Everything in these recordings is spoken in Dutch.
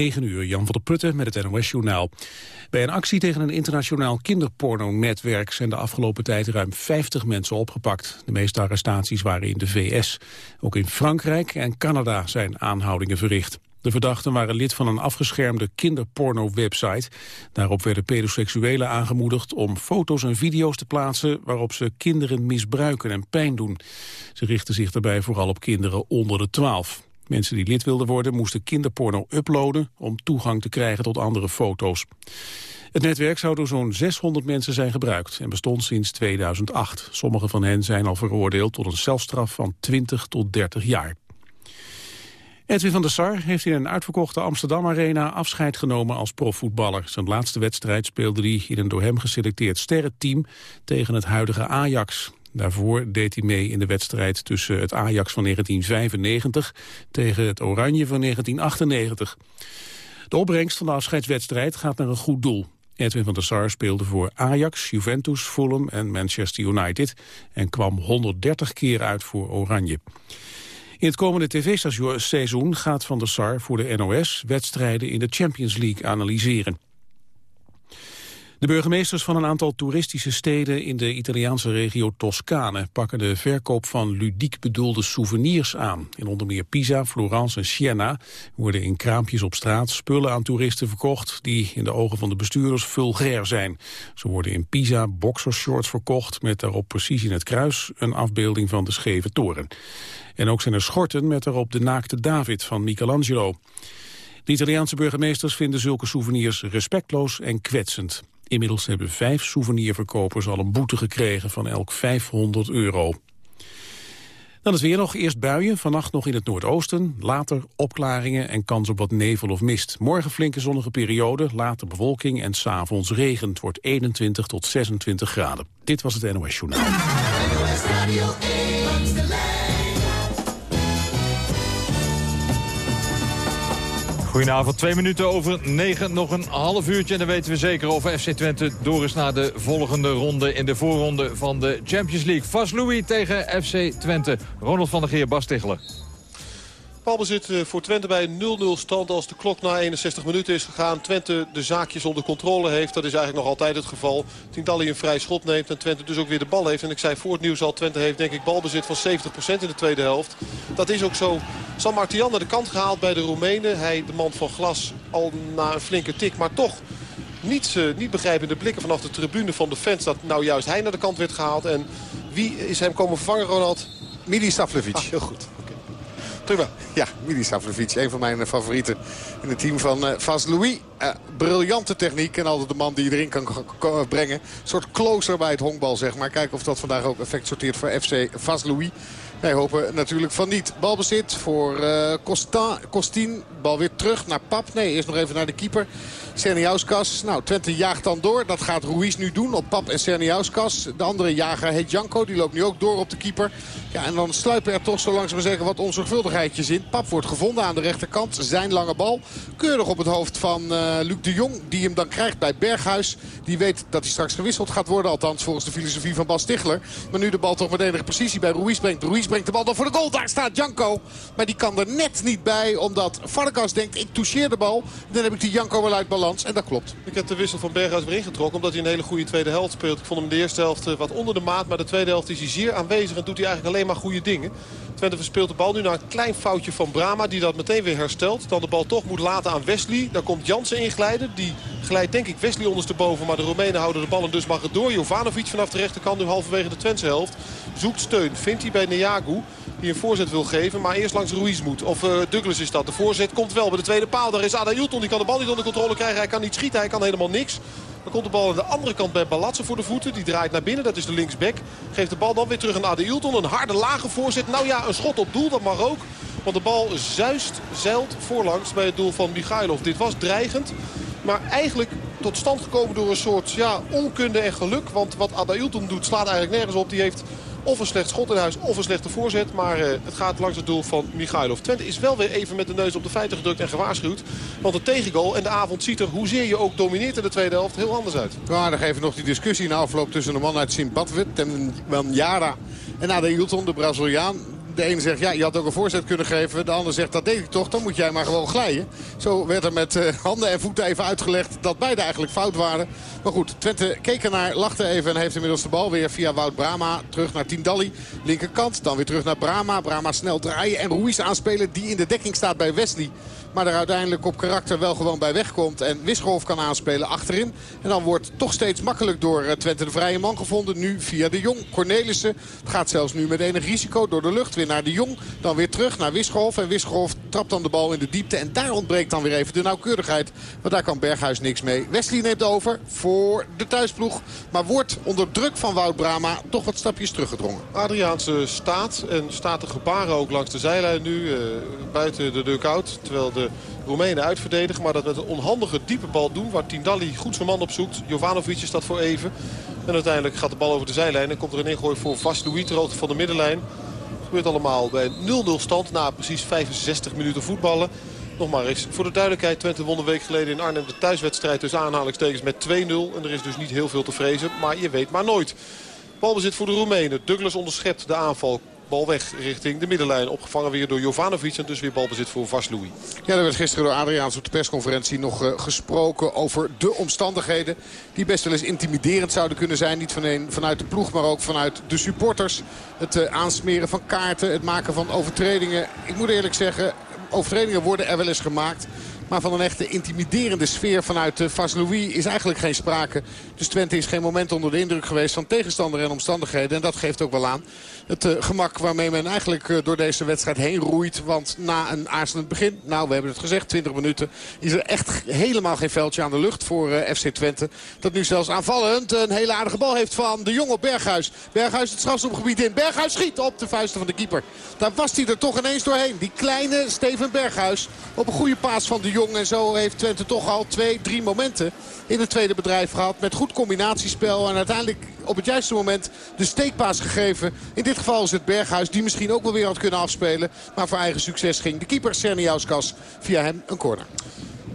9 uur, Jan van der Putten met het NOS-journaal. Bij een actie tegen een internationaal kinderporno-netwerk... zijn de afgelopen tijd ruim 50 mensen opgepakt. De meeste arrestaties waren in de VS. Ook in Frankrijk en Canada zijn aanhoudingen verricht. De verdachten waren lid van een afgeschermde kinderporno-website. Daarop werden pedoseksuelen aangemoedigd om foto's en video's te plaatsen... waarop ze kinderen misbruiken en pijn doen. Ze richten zich daarbij vooral op kinderen onder de 12. Mensen die lid wilden worden moesten kinderporno uploaden... om toegang te krijgen tot andere foto's. Het netwerk zou door zo'n 600 mensen zijn gebruikt en bestond sinds 2008. Sommige van hen zijn al veroordeeld tot een celstraf van 20 tot 30 jaar. Edwin van der Sar heeft in een uitverkochte Amsterdam Arena afscheid genomen als profvoetballer. Zijn laatste wedstrijd speelde hij in een door hem geselecteerd sterrenteam tegen het huidige Ajax. Daarvoor deed hij mee in de wedstrijd tussen het Ajax van 1995 tegen het Oranje van 1998. De opbrengst van de afscheidswedstrijd gaat naar een goed doel. Edwin van der Sar speelde voor Ajax, Juventus, Fulham en Manchester United... en kwam 130 keer uit voor Oranje. In het komende tv-seizoen gaat Van der Sar voor de NOS... wedstrijden in de Champions League analyseren. De burgemeesters van een aantal toeristische steden in de Italiaanse regio Toscane pakken de verkoop van ludiek bedoelde souvenirs aan. In onder meer Pisa, Florence en Siena worden in kraampjes op straat spullen aan toeristen verkocht die in de ogen van de bestuurders vulgair zijn. Zo worden in Pisa boxershorts verkocht met daarop precies in het kruis een afbeelding van de scheve toren. En ook zijn er schorten met daarop de naakte David van Michelangelo. De Italiaanse burgemeesters vinden zulke souvenirs respectloos en kwetsend. Inmiddels hebben vijf souvenirverkopers al een boete gekregen van elk 500 euro. Dan is weer nog eerst buien, vannacht nog in het noordoosten, later opklaringen en kans op wat nevel of mist. Morgen flinke zonnige periode, later bewolking en s'avonds regen. Het wordt 21 tot 26 graden. Dit was het NOS Journaal. Goedenavond, twee minuten over negen, nog een half uurtje. En dan weten we zeker of FC Twente door is naar de volgende ronde... in de voorronde van de Champions League. Vas Louis tegen FC Twente. Ronald van der Geer, Bas Tichelen. Balbezit eh, voor Twente bij 0-0 stand als de klok na 61 minuten is gegaan. Twente de zaakjes onder controle heeft. Dat is eigenlijk nog altijd het geval. Tientalli een vrij schot neemt en Twente dus ook weer de bal heeft. En ik zei voor het nieuws al, Twente heeft denk ik balbezit van 70% in de tweede helft. Dat is ook zo. San Martian naar de kant gehaald bij de Roemenen. Hij, de man van glas, al na een flinke tik. Maar toch niet, uh, niet begrijpende blikken vanaf de tribune van de fans... dat nou juist hij naar de kant werd gehaald. En wie is hem komen vervangen, Ronald? Midi Savlevic. Ah, heel goed. Ja, Midi Savlevic, een van mijn favorieten in het team van uh, Vas Louis. Uh, briljante techniek en altijd de man die erin kan brengen. Een soort closer bij het honkbal, zeg maar. Kijken of dat vandaag ook effect sorteert voor FC Vas Louis. Wij hopen natuurlijk van niet. Balbezit voor uh, Costin. Bal weer terug naar Pap. Nee, eerst nog even naar de keeper. Serniauskas. Nou, Twente jaagt dan door. Dat gaat Ruiz nu doen op Pap en Serniauskas. De andere jager heet Janko. Die loopt nu ook door op de keeper. Ja, en dan sluipen er toch zo langzaam zeggen wat onzorgvuldigheidjes in. Pap wordt gevonden aan de rechterkant. Zijn lange bal. Keurig op het hoofd van uh, Luc de Jong. Die hem dan krijgt bij Berghuis. Die weet dat hij straks gewisseld gaat worden. Althans volgens de filosofie van Bas Stichler. Maar nu de bal toch met enige precisie bij Ruiz brengt. Ruiz brengt de bal dan voor de goal. Daar staat Janko. Maar die kan er net niet bij. Omdat Varkas denkt ik toucheer de bal. Dan heb ik die Janko wel uit balans. En dat klopt. Ik heb de wissel van Berghuis weer ingetrokken. Omdat hij een hele goede tweede helft speelt. Ik vond hem de eerste helft eh, wat onder de maat. Maar de tweede helft is hij zeer aanwezig. En doet hij eigenlijk alleen maar goede dingen. Twente verspeelt de bal nu naar een klein foutje van Brama. Die dat meteen weer herstelt. Dan de bal toch moet laten aan Wesley. Daar komt Jansen inglijden. Die glijdt denk ik Wesley ondersteboven. Maar de Roemenen houden de bal en dus mag het door. Jovanovic vanaf de rechterkant nu halverwege de Twentse helft. Zoekt steun. Vindt hij bij Neagu. Die een voorzet wil geven. Maar eerst langs Ruiz moet. Of uh, Douglas is dat. De voorzet komt wel bij de tweede paal. Daar is Ada. Die kan de bal niet onder controle krijgen. Hij kan niet schieten. Hij kan helemaal niks. Dan komt de bal aan de andere kant bij Balatse voor de voeten. Die draait naar binnen. Dat is de linksback. Geeft de bal dan weer terug aan Ade Hilton. Een harde lage voorzet. Nou ja, een schot op doel. Dat mag ook. Want de bal zuist, zeilt voorlangs bij het doel van Michailov. Dit was dreigend. Maar eigenlijk tot stand gekomen door een soort ja, onkunde en geluk. Want wat Ada Hilton doet slaat eigenlijk nergens op. Die heeft of een slecht schot in huis of een slechte voorzet. Maar uh, het gaat langs het doel van Michailov. Twente is wel weer even met de neus op de feiten gedrukt en gewaarschuwd. Want de tegengoal en de avond ziet er, hoezeer je ook domineert in de tweede helft, heel anders uit. Ja, dan even nog die discussie in afloop tussen de man uit Zimbabwe, Temman Yara en Ade Hilton, de Braziliaan De ene zegt, ja, je had ook een voorzet kunnen geven. De ander zegt, dat deed ik toch, dan moet jij maar gewoon glijden. Zo werd er met uh, handen en voeten even uitgelegd dat beide eigenlijk fout waren. Maar goed, Twente keek ernaar, lachte even en heeft inmiddels de bal weer via Wout Brama. Terug naar Tindalli, linkerkant. Dan weer terug naar Brama. Brama snel draaien en Ruiz aanspelen die in de dekking staat bij Wesley. Maar er uiteindelijk op karakter wel gewoon bij wegkomt. En Wisgerhof kan aanspelen achterin. En dan wordt toch steeds makkelijk door eh, Twente de vrije man gevonden. Nu via de Jong. Cornelissen. Gaat zelfs nu met enig risico door de lucht. Weer naar de Jong. Dan weer terug naar Wisgerhof. En Wisgerhof trapt dan de bal in de diepte. En daar ontbreekt dan weer even de nauwkeurigheid. Want daar kan Berghuis niks mee. Wesley neemt over voor de thuisploeg. Maar wordt onder druk van Wout Brama toch wat stapjes teruggedrongen. Adriaanse staat en staat de gebaren ook langs de zijlijn nu. Uh, buiten de dugout. Terwijl de de Roemenen uitverdedigen. Maar dat met een onhandige diepe bal doen. Waar Tindalli goed zijn man op zoekt. Jovanovic is dat voor even. En uiteindelijk gaat de bal over de zijlijn. En komt er een ingooi voor Vas Louis van de middenlijn. Dat gebeurt allemaal bij 0-0 stand na precies 65 minuten voetballen. Nog maar eens, voor de duidelijkheid, Twente won een week geleden in Arnhem de thuiswedstrijd tussen aanhalingstekens met 2-0. En er is dus niet heel veel te vrezen, maar je weet maar nooit. Balbezit voor de Roemenen. Douglas onderschept de aanval. Bal weg richting de middenlijn. Opgevangen weer door Jovanovic. En dus weer balbezit voor Vaslui. Ja, er werd gisteren door Adriaans op de persconferentie nog uh, gesproken over de omstandigheden. Die best wel eens intimiderend zouden kunnen zijn. Niet van vanuit de ploeg, maar ook vanuit de supporters. Het uh, aansmeren van kaarten, het maken van overtredingen. Ik moet eerlijk zeggen, overtredingen worden er wel eens gemaakt. Maar van een echte intimiderende sfeer vanuit uh, Louis is eigenlijk geen sprake. Dus Twente is geen moment onder de indruk geweest van tegenstander en omstandigheden. En dat geeft ook wel aan het uh, gemak waarmee men eigenlijk uh, door deze wedstrijd heen roeit. Want na een aarzelend begin, nou we hebben het gezegd, 20 minuten... is er echt helemaal geen veldje aan de lucht voor FC Twente. Dat nu zelfs aanvallend een hele aardige bal heeft van de jonge Berghuis. Berghuis het strafschopgebied in. Berghuis schiet op de vuisten van de keeper. Daar was hij er toch ineens doorheen. Die kleine Steven Berghuis op een goede paas van de En zo heeft Twente toch al twee, drie momenten in het tweede bedrijf gehad. Met goed combinatiespel en uiteindelijk op het juiste moment de steekpaas gegeven. In dit geval is het Berghuis die misschien ook wel weer had kunnen afspelen. Maar voor eigen succes ging de keeper Serniauskas via hem een corner.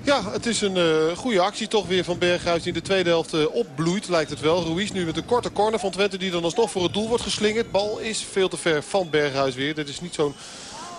Ja, het is een uh, goede actie toch weer van Berghuis die in de tweede helft uh, opbloeit, lijkt het wel. Ruiz nu met een korte corner van Twente die dan alsnog voor het doel wordt geslingerd. Bal is veel te ver van Berghuis weer. Dit is niet zo'n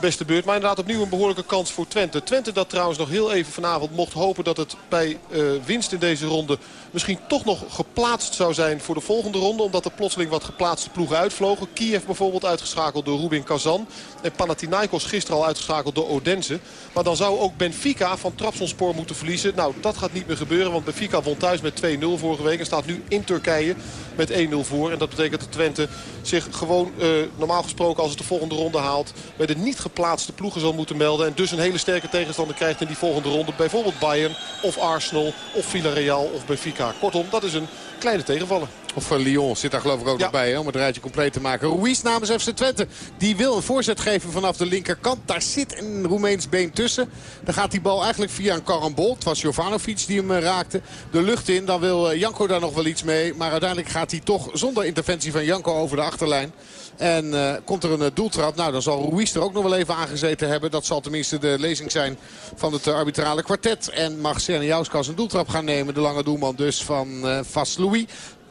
beste beurt. Maar inderdaad opnieuw een behoorlijke kans voor Twente. Twente dat trouwens nog heel even vanavond mocht hopen dat het bij uh, winst in deze ronde misschien toch nog geplaatst zou zijn voor de volgende ronde. Omdat er plotseling wat geplaatste ploegen uitvlogen. Kiev bijvoorbeeld uitgeschakeld door Rubin Kazan. En Panathinaikos gisteren al uitgeschakeld door Odense. Maar dan zou ook Benfica van Trabzonspor moeten verliezen. Nou, dat gaat niet meer gebeuren. Want Benfica won thuis met 2-0 vorige week. En staat nu in Turkije met 1-0 voor. En dat betekent dat Twente zich gewoon uh, normaal gesproken als het de volgende ronde haalt... bij de niet geplaatste ploegen zal moeten melden. En dus een hele sterke tegenstander krijgt in die volgende ronde. Bijvoorbeeld Bayern of Arsenal of Villarreal of Benfica. Kortom, dat is een kleine tegenvaller. Of uh, Lyon zit daar geloof ik ook ja. nog bij hè, om het rijtje compleet te maken. Ruiz namens FC Twente. Die wil een voorzet geven vanaf de linkerkant. Daar zit een Roemeens been tussen. Dan gaat die bal eigenlijk via een karambol. Het was Jovanovic die hem uh, raakte. De lucht in. Dan wil uh, Janko daar nog wel iets mee. Maar uiteindelijk gaat hij toch zonder interventie van Janko over de achterlijn. En uh, komt er een uh, doeltrap. Nou, dan zal Ruiz er ook nog wel even aangezeten hebben. Dat zal tenminste de lezing zijn van het uh, arbitrale kwartet. En mag Serne Jauskas een doeltrap gaan nemen. De lange doelman dus van uh, Vas Louis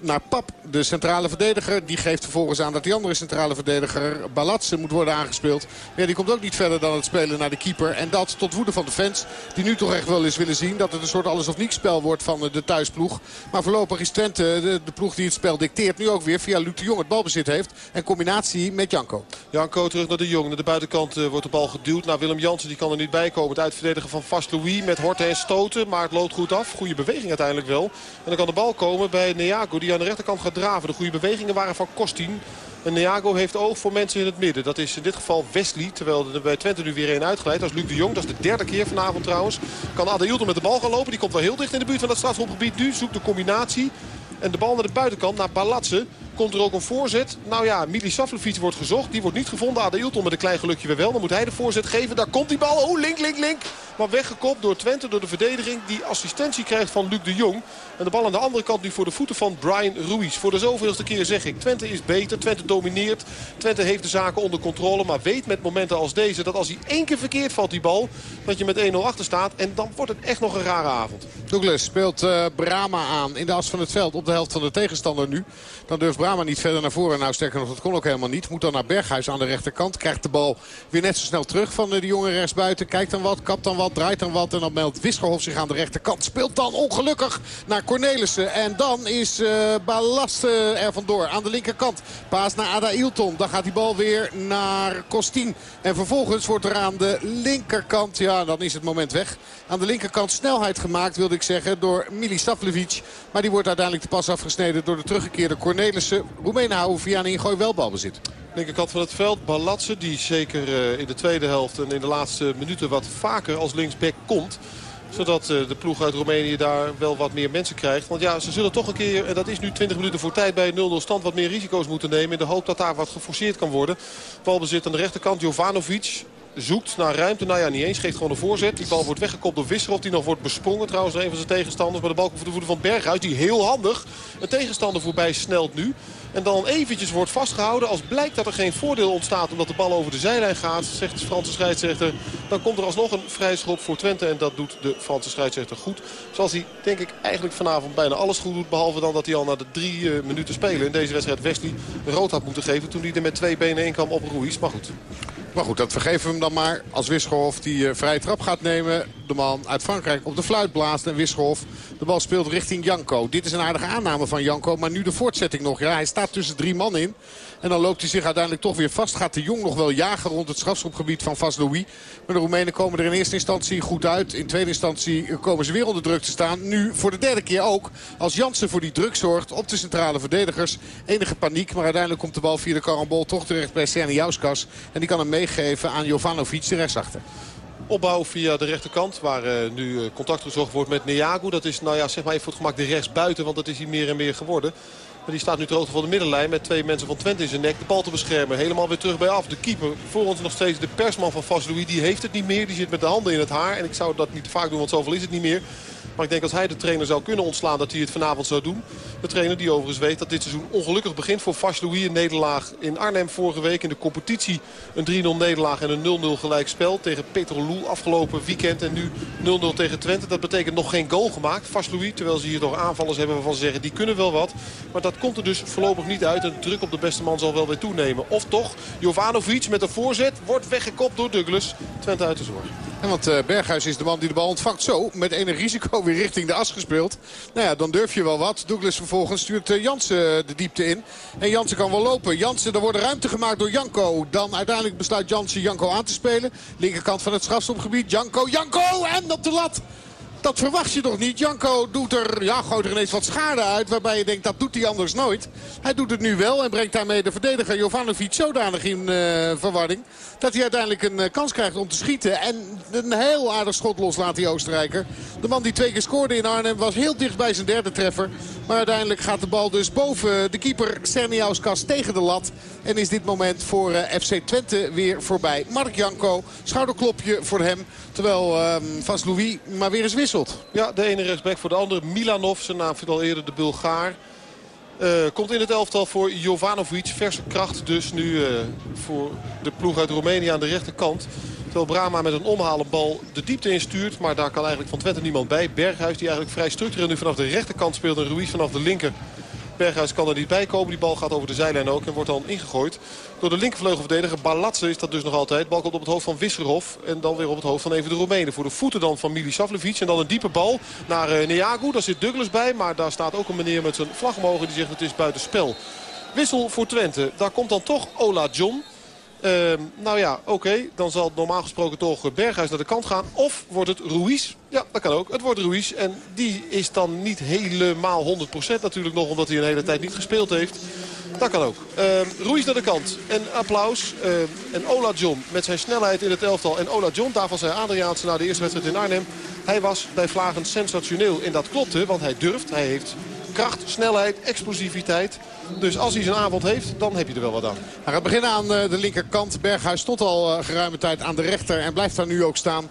naar Pap, de centrale verdediger. Die geeft vervolgens aan dat die andere centrale verdediger, Balatse, moet worden aangespeeld. Ja, die komt ook niet verder dan het spelen naar de keeper. En dat tot woede van de fans, die nu toch echt wel eens willen zien... dat het een soort alles of niets spel wordt van de thuisploeg. Maar voorlopig is Twente, de, de ploeg die het spel dicteert... nu ook weer via Luc de Jong het balbezit heeft. En combinatie met Janko. Janko terug naar de Jong. Naar de buitenkant uh, wordt de bal geduwd. naar Willem Jansen die kan er niet bij komen. Het uitverdedigen van Vast Louis met Horten en Stoten. Maar het loopt goed af. Goede beweging uiteindelijk wel. En dan kan de bal komen bij Neago die aan de rechterkant gaat draven. De goede bewegingen waren van Kostin. En Neago heeft oog voor mensen in het midden. Dat is in dit geval Wesley. Terwijl er bij Twente nu weer één uitgeleid. Dat is Luc de Jong. Dat is de derde keer vanavond trouwens. Kan Adeilton met de bal gaan lopen. Die komt wel heel dicht in de buurt van dat strafschopgebied. Nu zoekt de combinatie. En de bal naar de buitenkant, naar Balatse. Komt er ook een voorzet. Nou ja, Mili Savlovic wordt gezocht. Die wordt niet gevonden. Adeilton met een klein gelukje weer wel. Dan moet hij de voorzet geven. Daar komt die bal. Oh, link, link, link. Maar weggekopt door Twente, door de verdediging. Die assistentie krijgt van Luc de Jong. En de bal aan de andere kant nu voor de voeten van Brian Ruiz. Voor de zoveelste keer zeg ik. Twente is beter. Twente domineert. Twente heeft de zaken onder controle. Maar weet met momenten als deze dat als hij één keer verkeerd valt die bal. Dat je met 1-0 achter staat. En dan wordt het echt nog een rare avond. Douglas speelt uh, Brama aan in de as van het veld. Op de helft van de tegenstander nu. Dan durft Brama niet verder naar voren. Nou sterker nog, dat kon ook helemaal niet. Moet dan naar Berghuis aan de rechterkant. Krijgt de bal weer net zo snel terug van de jongen rechtsbuiten. Kijkt dan wat, kapt dan wat, draait dan wat. En dan meldt Wisgerhof zich aan de rechterkant. Speelt dan ongelukkig naar Cornelissen. En dan is uh, Balaste er vandoor aan de linkerkant. Paas naar Ada Ilton. Dan gaat die bal weer naar Kostin. En vervolgens wordt er aan de linkerkant, ja dan is het moment weg. Aan de linkerkant snelheid gemaakt wilde ik zeggen door Mili Stavlevic. Maar die wordt uiteindelijk de pas afgesneden door de teruggekeerde Cornelissen. Roemenen houden via een ingooi wel balbezit. Linkerkant van het veld, Balatse die zeker uh, in de tweede helft en in de laatste minuten wat vaker als linksback komt zodat eh, de ploeg uit Roemenië daar wel wat meer mensen krijgt. Want ja, ze zullen toch een keer, en dat is nu 20 minuten voor tijd bij 0-0 stand... wat meer risico's moeten nemen in de hoop dat daar wat geforceerd kan worden. Balbezit aan de rechterkant, Jovanovic zoekt naar ruimte. Nou ja, niet eens. Geeft gewoon een voorzet. Die bal wordt weggekopt door Wisserov. Die nog wordt besprongen trouwens een van zijn tegenstanders. Maar de bal komt voor de voeten van Berghuis. Die heel handig een tegenstander voorbij snelt nu. En dan eventjes wordt vastgehouden. Als blijkt dat er geen voordeel ontstaat omdat de bal over de zijlijn gaat. Zegt de Franse scheidsrechter. Dan komt er alsnog een vrij schop voor Twente. En dat doet de Franse scheidsrechter goed. Zoals hij denk ik eigenlijk vanavond bijna alles goed doet. Behalve dan dat hij al na de drie uh, minuten spelen in deze wedstrijd Wesley rood had moeten geven. Toen hij er met twee benen in kwam op Ruiz. Maar goed. Maar goed, dat vergeven we hem dan maar. Als Wisgerhof die uh, vrije trap gaat nemen. De man uit Frankrijk op de fluit blaast. En Wisgerhof de bal speelt richting Janko. Dit is een aardige aanname van Janko. Maar nu de voortzetting nog. Ja, hij staat tussen drie man in. En dan loopt hij zich uiteindelijk toch weer vast. Gaat de Jong nog wel jagen rond het strafschopgebied van Vaslui. Maar de Roemenen komen er in eerste instantie goed uit. In tweede instantie komen ze weer onder druk te staan. Nu voor de derde keer ook. Als Jansen voor die druk zorgt op de centrale verdedigers. Enige paniek. Maar uiteindelijk komt de bal via de karambol toch terecht bij Serni Jauskas. En die kan hem meegeven aan Jovanovic de rechtsachter opbouw via de rechterkant. Waar uh, nu uh, contact gezocht wordt met Neagu. Dat is nou ja, zeg maar even voor het gemak de rechtsbuiten. Want dat is hij meer en meer geworden. Maar die staat nu hoogte van de middenlijn met twee mensen van Twente in zijn nek. De bal te beschermen. Helemaal weer terug bij af. De keeper voor ons nog steeds de persman van Vas Louis. Die heeft het niet meer. Die zit met de handen in het haar. En ik zou dat niet vaak doen, want zoveel is het niet meer. Maar ik denk als hij de trainer zou kunnen ontslaan dat hij het vanavond zou doen. De trainer die overigens weet dat dit seizoen ongelukkig begint voor Vas Louis. Een nederlaag in Arnhem vorige week. In de competitie een 3-0 nederlaag en een 0-0 gelijkspel tegen Petrolul afgelopen weekend. En nu 0-0 tegen Twente. Dat betekent nog geen goal gemaakt. Vas Louis, terwijl ze hier nog aanvallers hebben waarvan ze zeggen die kunnen wel wat. Maar dat komt er dus voorlopig niet uit. En de druk op de beste man zal wel weer toenemen. Of toch, Jovanovic met een voorzet wordt weggekopt door Douglas. Twente uit de zorg. En want uh, Berghuis is de man die de bal ontvangt. Zo, met enig risico weer richting de as gespeeld. Nou ja, dan durf je wel wat. Douglas vervolgens stuurt uh, Jansen de diepte in. En Jansen kan wel lopen. Jansen, er wordt ruimte gemaakt door Janko. Dan uiteindelijk besluit Jansen Janko aan te spelen. Linkerkant van het strafstopgebied. Janko, Janko en op de lat. Dat verwacht je toch niet. Janko doet er, ja, gooit er ineens wat schade uit. Waarbij je denkt, dat doet hij anders nooit. Hij doet het nu wel en brengt daarmee de verdediger Jovanovic zodanig in uh, verwarring. Dat hij uiteindelijk een uh, kans krijgt om te schieten. En een heel aardig schot loslaat die Oostenrijker. De man die twee keer scoorde in Arnhem was heel dicht bij zijn derde treffer. Maar uiteindelijk gaat de bal dus boven de keeper Serniauskas tegen de lat. En is dit moment voor uh, FC Twente weer voorbij. Mark Janko, schouderklopje voor hem. Terwijl uh, Vas Louis maar weer eens Ja, de ene rechtsback voor de andere. Milanov, zijn naam viel al eerder de Bulgaar. Uh, komt in het elftal voor Jovanovic. Verse kracht dus nu uh, voor de ploeg uit Roemenië aan de rechterkant. Terwijl Brama met een omhalende bal de diepte instuurt. Maar daar kan eigenlijk van Twente niemand bij. Berghuis die eigenlijk vrij structureel nu vanaf de rechterkant speelt. En Ruiz vanaf de linker. Berghuis kan er niet bij komen. Die bal gaat over de zijlijn ook en wordt dan ingegooid. Door de linkervleugelverdediger Balatse is dat dus nog altijd. Bal komt op het hoofd van Wisserhof. En dan weer op het hoofd van even de Roemenen. Voor de voeten dan van Milisavljevic. En dan een diepe bal naar uh, Neagu. Daar zit Douglas bij. Maar daar staat ook een meneer met zijn vlag omhoog. Die zegt het is buitenspel. Wissel voor Twente. Daar komt dan toch Ola John. Uh, nou ja, oké. Dan zal normaal gesproken toch Berghuis naar de kant gaan. Of wordt het Ruiz? Ja, dat kan ook. Het wordt Ruiz. En die is dan niet helemaal 100% natuurlijk nog. Omdat hij een hele tijd niet gespeeld heeft. Dat kan ook. Uh, Ruiz naar de kant. En applaus. Uh, en Ola John met zijn snelheid in het elftal. En Ola John, daarvan zei Adriaanse na de eerste wedstrijd in Arnhem. Hij was bij Vlagen sensationeel. En dat klopte, want hij durft. Hij heeft kracht, snelheid, explosiviteit. Dus als hij zijn avond heeft, dan heb je er wel wat aan. Hij gaat beginnen aan de linkerkant. Berghuis stond al geruime tijd aan de rechter en blijft daar nu ook staan.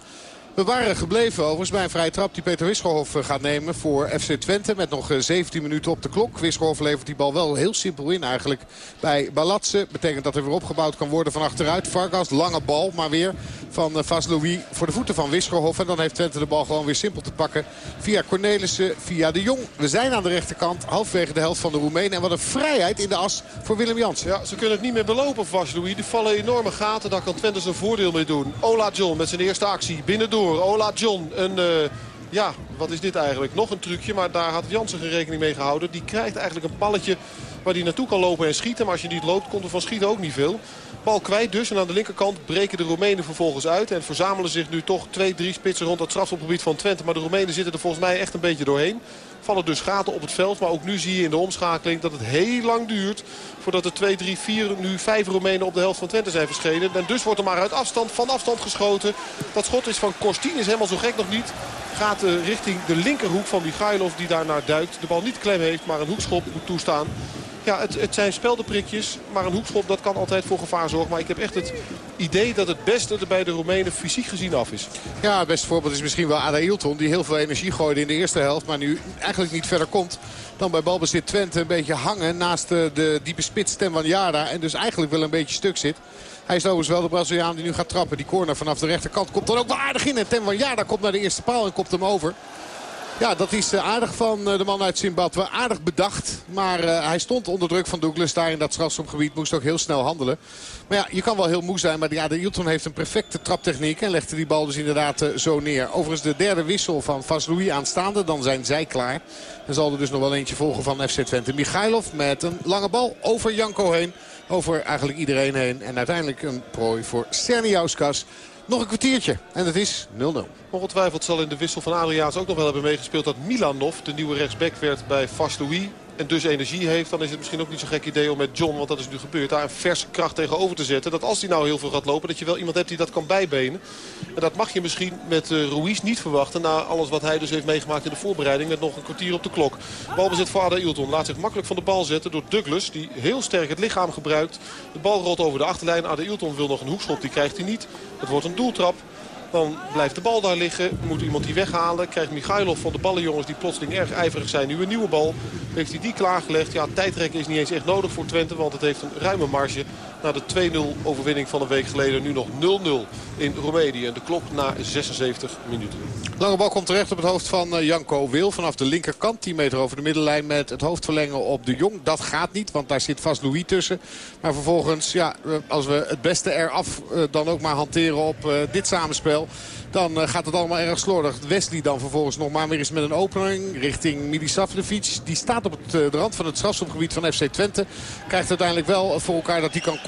We waren gebleven overigens bij een vrije trap die Peter Wisselhof gaat nemen voor FC Twente. Met nog 17 minuten op de klok. Wisselhof levert die bal wel heel simpel in eigenlijk bij Balatse. Betekent dat er weer opgebouwd kan worden van achteruit. Vargas, lange bal, maar weer van Vas Louis voor de voeten van Wisselhof. En dan heeft Twente de bal gewoon weer simpel te pakken via Cornelissen, via de Jong. We zijn aan de rechterkant, halfwege de helft van de Roemenen. En wat een vrijheid in de as voor Willem Jansen. Ja, ze kunnen het niet meer belopen, Vas Louis. Die vallen enorme gaten, daar kan Twente zijn voordeel mee doen. Ola John met zijn eerste actie, Ola John, een... Uh, ja, wat is dit eigenlijk? Nog een trucje, maar daar had Jansen geen rekening mee gehouden. Die krijgt eigenlijk een balletje waar hij naartoe kan lopen en schieten. Maar als je niet loopt, komt er van schieten ook niet veel. Bal kwijt dus. En aan de linkerkant breken de Roemenen vervolgens uit. En verzamelen zich nu toch twee, drie spitsen rond het strafschopgebied van Twente. Maar de Roemenen zitten er volgens mij echt een beetje doorheen. Vallen dus gaten op het veld. Maar ook nu zie je in de omschakeling dat het heel lang duurt. Voordat er 2, 3, 4, nu 5 Roemenen op de helft van Twente zijn verschenen. En dus wordt er maar uit afstand, van afstand geschoten. Dat schot is van Kostin, is helemaal zo gek nog niet. Gaat uh, richting de linkerhoek van Michailov die daar naar duikt. De bal niet klem heeft, maar een hoekschop moet toestaan. Ja, het, het zijn speldenprikjes. Maar een hoekschop dat kan altijd voor gevaar zorgen. Maar ik heb echt het idee dat het beste er bij de Roemenen fysiek gezien af is. Ja, het beste voorbeeld is misschien wel Ada Hilton. Die heel veel energie gooide in de eerste helft. Maar nu eigenlijk niet verder komt dan bij balbezit Twente een beetje hangen naast de, diepe spits van Jara. En dus eigenlijk wel een beetje stuk zit. Hij is overigens wel de Braziliaan die nu gaat trappen. Die corner vanaf de rechterkant komt dan ook wel aardig in. En van Jara komt naar de eerste paal en kopt hem over. Ja, dat is eh, aardig van eh, de man uit Zimbabwe. Aardig bedacht. Maar uh, hij stond onder druk van Douglas daar in dat strafschopgebied. Moest ook heel snel handelen. Maar ja, je kan wel heel moe zijn. Maar ja, de Hilton heeft een perfecte traptechniek. En legde die bal dus inderdaad zo neer. Overigens de derde wissel van Vaslui aanstaande. Dan zijn zij klaar. En zal er dus nog wel eentje volgen van FC Twente. Michailov met een lange bal over Janko heen. Over eigenlijk iedereen heen. En uiteindelijk een prooi voor Serniauskas. Nog een kwartiertje. En het is 0-0. Ongetwijfeld zal in de wissel van Adriaans ook nog wel hebben meegespeeld dat Milanov de nieuwe rechtsback werd bij Louis en dus energie heeft... dan is het misschien ook niet zo'n gek idee om met John, want dat is nu gebeurd... daar een verse kracht tegenover te zetten. Dat als hij nou heel veel gaat lopen, dat je wel iemand hebt die dat kan bijbenen. En dat mag je misschien met uh, Ruiz niet verwachten... na alles wat hij dus heeft meegemaakt in de voorbereiding... met nog een kwartier op de klok. Balbezit voor Ada Ilton. Laat zich makkelijk van de bal zetten door Douglas... die heel sterk het lichaam gebruikt. De bal rolt over de achterlijn. Ada Ilton wil nog een hoekschop, die krijgt hij niet. Het wordt een doeltrap. Dan blijft de bal daar liggen. Moet iemand die weghalen. Krijgt Michailov van de ballenjongens die plotseling erg ijverig zijn. Nu een nieuwe bal. Heeft hij die klaargelegd. Ja, tijdrekken is niet eens echt nodig voor Twente. Want het heeft een ruime marge. Na de 2-0 overwinning van een week geleden. Nu nog 0-0 in Roemenië. De klok na 76 minuten. Lange bal komt terecht op het hoofd van eh, Janko Wil. Vanaf de linkerkant. 10 meter over de middenlijn met het hoofd verlengen op de Jong. Dat gaat niet, want daar zit vast Louis tussen. Maar vervolgens, ja, eh, als we het beste eraf eh, dan ook maar hanteren op dit samenspel... Dan gaat het allemaal erg slordig. Wesley dan vervolgens nog maar weer eens met een opening richting Milisavljevic. Die staat op het, de rand van het strafschopgebied van FC Twente. Krijgt uiteindelijk wel voor elkaar dat hij kan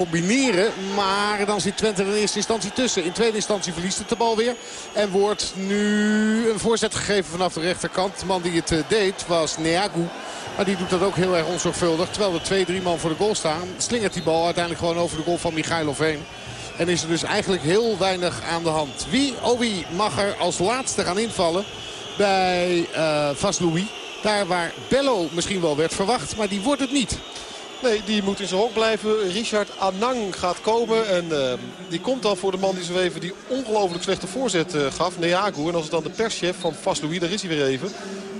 Maar dan zit Twente in eerste instantie tussen. In tweede instantie verliest het de bal weer. En wordt nu een voorzet gegeven vanaf de rechterkant. De man die het eh, deed was Neagu. Maar die doet dat ook heel erg onzorgvuldig. Terwijl er twee, drie man voor de goal staan. Slingert die bal uiteindelijk gewoon over de goal van Michailov heen. En is er dus eigenlijk heel weinig aan de hand. Wie, oh mag er als laatste gaan invallen bij uh, Louis. Daar waar Bello misschien wel werd verwacht, maar die wordt het niet. Nee, die moet in zijn hok blijven. Richard Anang gaat komen. En uh, die komt dan voor de man die zo even die ongelooflijk slechte voorzet uh, gaf. Neagu. En als het dan de perschef van Louis, daar is hij weer even,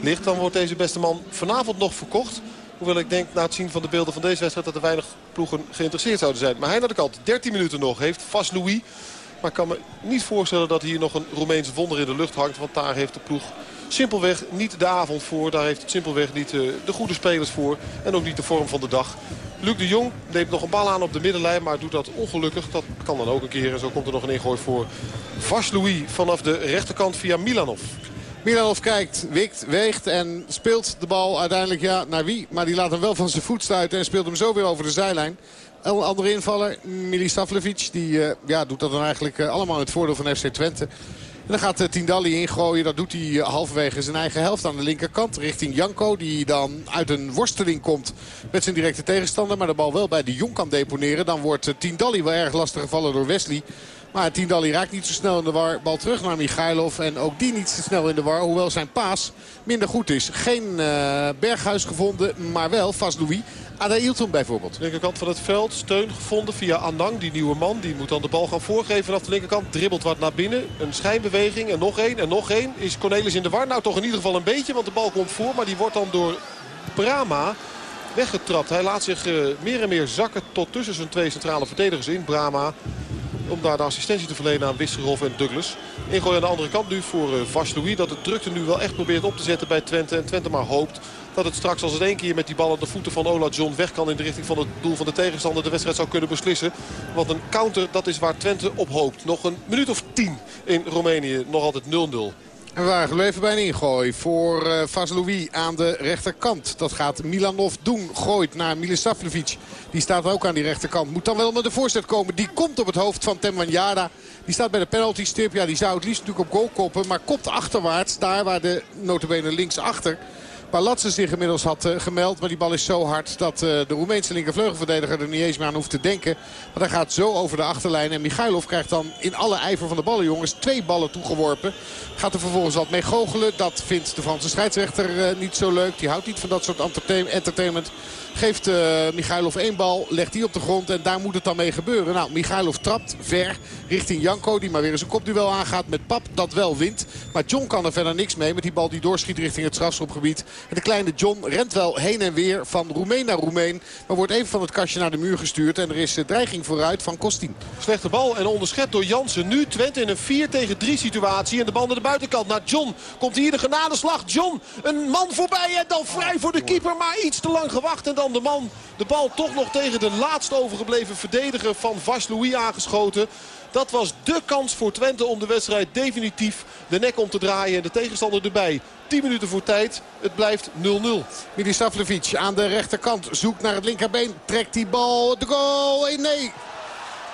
ligt... dan wordt deze beste man vanavond nog verkocht. Hoewel ik denk na het zien van de beelden van deze wedstrijd... dat er weinig ploegen geïnteresseerd zouden zijn. Maar hij naar de kant. 13 minuten nog heeft Vas Louis. Maar ik kan me niet voorstellen dat hier nog een Roemeense wonder in de lucht hangt. Want daar heeft de ploeg simpelweg niet de avond voor. Daar heeft het simpelweg niet eh, de goede spelers voor. En ook niet de vorm van de dag. Luc de Jong neemt nog een bal aan op de middenlijn. Maar doet dat ongelukkig. Dat kan dan ook een keer. En zo komt er nog een ingooi voor Vas Louis vanaf de rechterkant via Milanov. Milanov kijkt, wikt, weegt en speelt de bal uiteindelijk ja, naar wie. Maar die laat hem wel van zijn voet stuiten en speelt hem zo weer over de zijlijn. Een andere invaller, Milistavljevic, die uh, ja, doet dat dan eigenlijk uh, allemaal in het voordeel van FC Twente. Dan gaat uh, Tindalli ingooien. Dat doet hij uh, halverwege zijn eigen helft aan de linkerkant. Richting Janko. Die dan uit een worsteling komt met zijn directe tegenstander. Maar de bal wel bij de Jong kan deponeren. Dan wordt uh, Tindalli wel erg lastig gevallen door Wesley. Maar Tindalli raakt niet zo snel in de war. Bal terug naar Michailov. En ook die niet zo snel in de war. Hoewel zijn paas minder goed is. Geen uh, Berghuis gevonden, maar wel Fas Louis. Ada Ilton bijvoorbeeld. Linkerkant van het veld. Steun gevonden via Anang, die nieuwe man. Die moet dan de bal gaan voorgeven vanaf de linkerkant. Dribbelt wat naar binnen. Een schijnbeweging en nog één en nog één. Is Cornelis in de war? Nou toch in ieder geval een beetje, want de bal komt voor. Maar die wordt dan door Brama weggetrapt. Hij laat zich uh, meer en meer zakken tot tussen zijn twee centrale verdedigers in. Brama om daar de assistentie te verlenen aan Wisserov en Douglas. Ingooi aan de andere kant nu voor uh, Vaslui. Dat het drukte nu wel echt probeert op te zetten bij Twente. En Twente maar hoopt dat het straks als het één keer met die bal aan de voeten van Ola John weg kan... in de richting van het doel van de tegenstander de wedstrijd zou kunnen beslissen. Want een counter, dat is waar Twente op hoopt. Nog een minuut of tien in Roemenië. Nog altijd 0-0. En we waren gebleven bij een ingooi voor uh, aan de rechterkant. Dat gaat Milanov doen. Gooit naar Milisavljevic. Die staat ook aan die rechterkant. Moet dan wel met de voorzet komen. Die komt op het hoofd van Temwanjada. Die staat bij de penalty stip. Ja, die zou het liefst natuurlijk op goal koppen. Maar kopt achterwaarts. Daar waar de notabene links achter Palatse zich inmiddels had uh, gemeld. Maar die bal is zo hard dat uh, de Roemeense linkervleugelverdediger er niet eens meer aan hoeft te denken. Maar hij gaat zo over de achterlijn. En Michailov krijgt dan in alle ijver van de ballen jongens twee ballen toegeworpen. Gaat er vervolgens wat mee goochelen. Dat vindt de Franse scheidsrechter uh, niet zo leuk. Die houdt niet van dat soort entertainment. Geeft uh, Michailov één bal, legt die op de grond en daar moet het dan mee gebeuren. Nou, Michailov trapt ver richting Janko, die maar weer eens een kopduel aangaat met Pap. Dat wel wint, maar John kan er verder niks mee met die bal die doorschiet richting het strafschopgebied. En de kleine John rent wel heen en weer van Roemeen naar Roemeen. Maar wordt even van het kastje naar de muur gestuurd. En er is dreiging vooruit van Kostin. Slechte bal en onderschept door Jansen. Nu Twente in een 4 tegen 3 situatie. En de bal naar de buitenkant naar John. Komt hier de genadeslag. John, een man voorbij en dan vrij voor de keeper. Maar iets te lang gewacht en dan de man de bal toch nog tegen de laatst overgebleven verdediger van Vas Louis aangeschoten. Dat was de kans voor Twente om de wedstrijd definitief de nek om te draaien. En de tegenstander erbij. 10 minuten voor tijd. Het blijft 0-0. Milisavljevic aan de rechterkant zoekt naar het linkerbeen. Trekt die bal. De goal. Nee.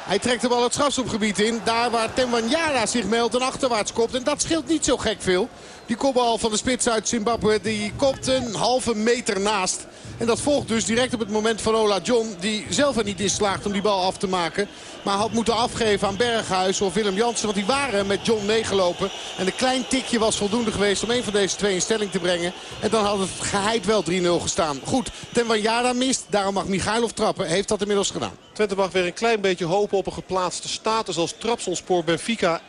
Hij trekt de bal het strafschopgebied in. Daar waar Temwanjara zich meldt en achterwaarts kopt. En dat scheelt niet zo gek veel. Die kopbal van de spits uit Zimbabwe die kopt een halve meter naast. En dat volgt dus direct op het moment van Ola John. Die zelf er niet in slaagt om die bal af te maken. Maar had moeten afgeven aan Berghuis of Willem Jansen. Want die waren met John meegelopen. En een klein tikje was voldoende geweest om een van deze twee in stelling te brengen. En dan had het geheid wel 3-0 gestaan. Goed, Tenwajada mist. Daarom mag Michailov trappen. Heeft dat inmiddels gedaan. Twente mag weer een klein beetje hopen op een geplaatste status als Trapsonspoor Benfica 1-1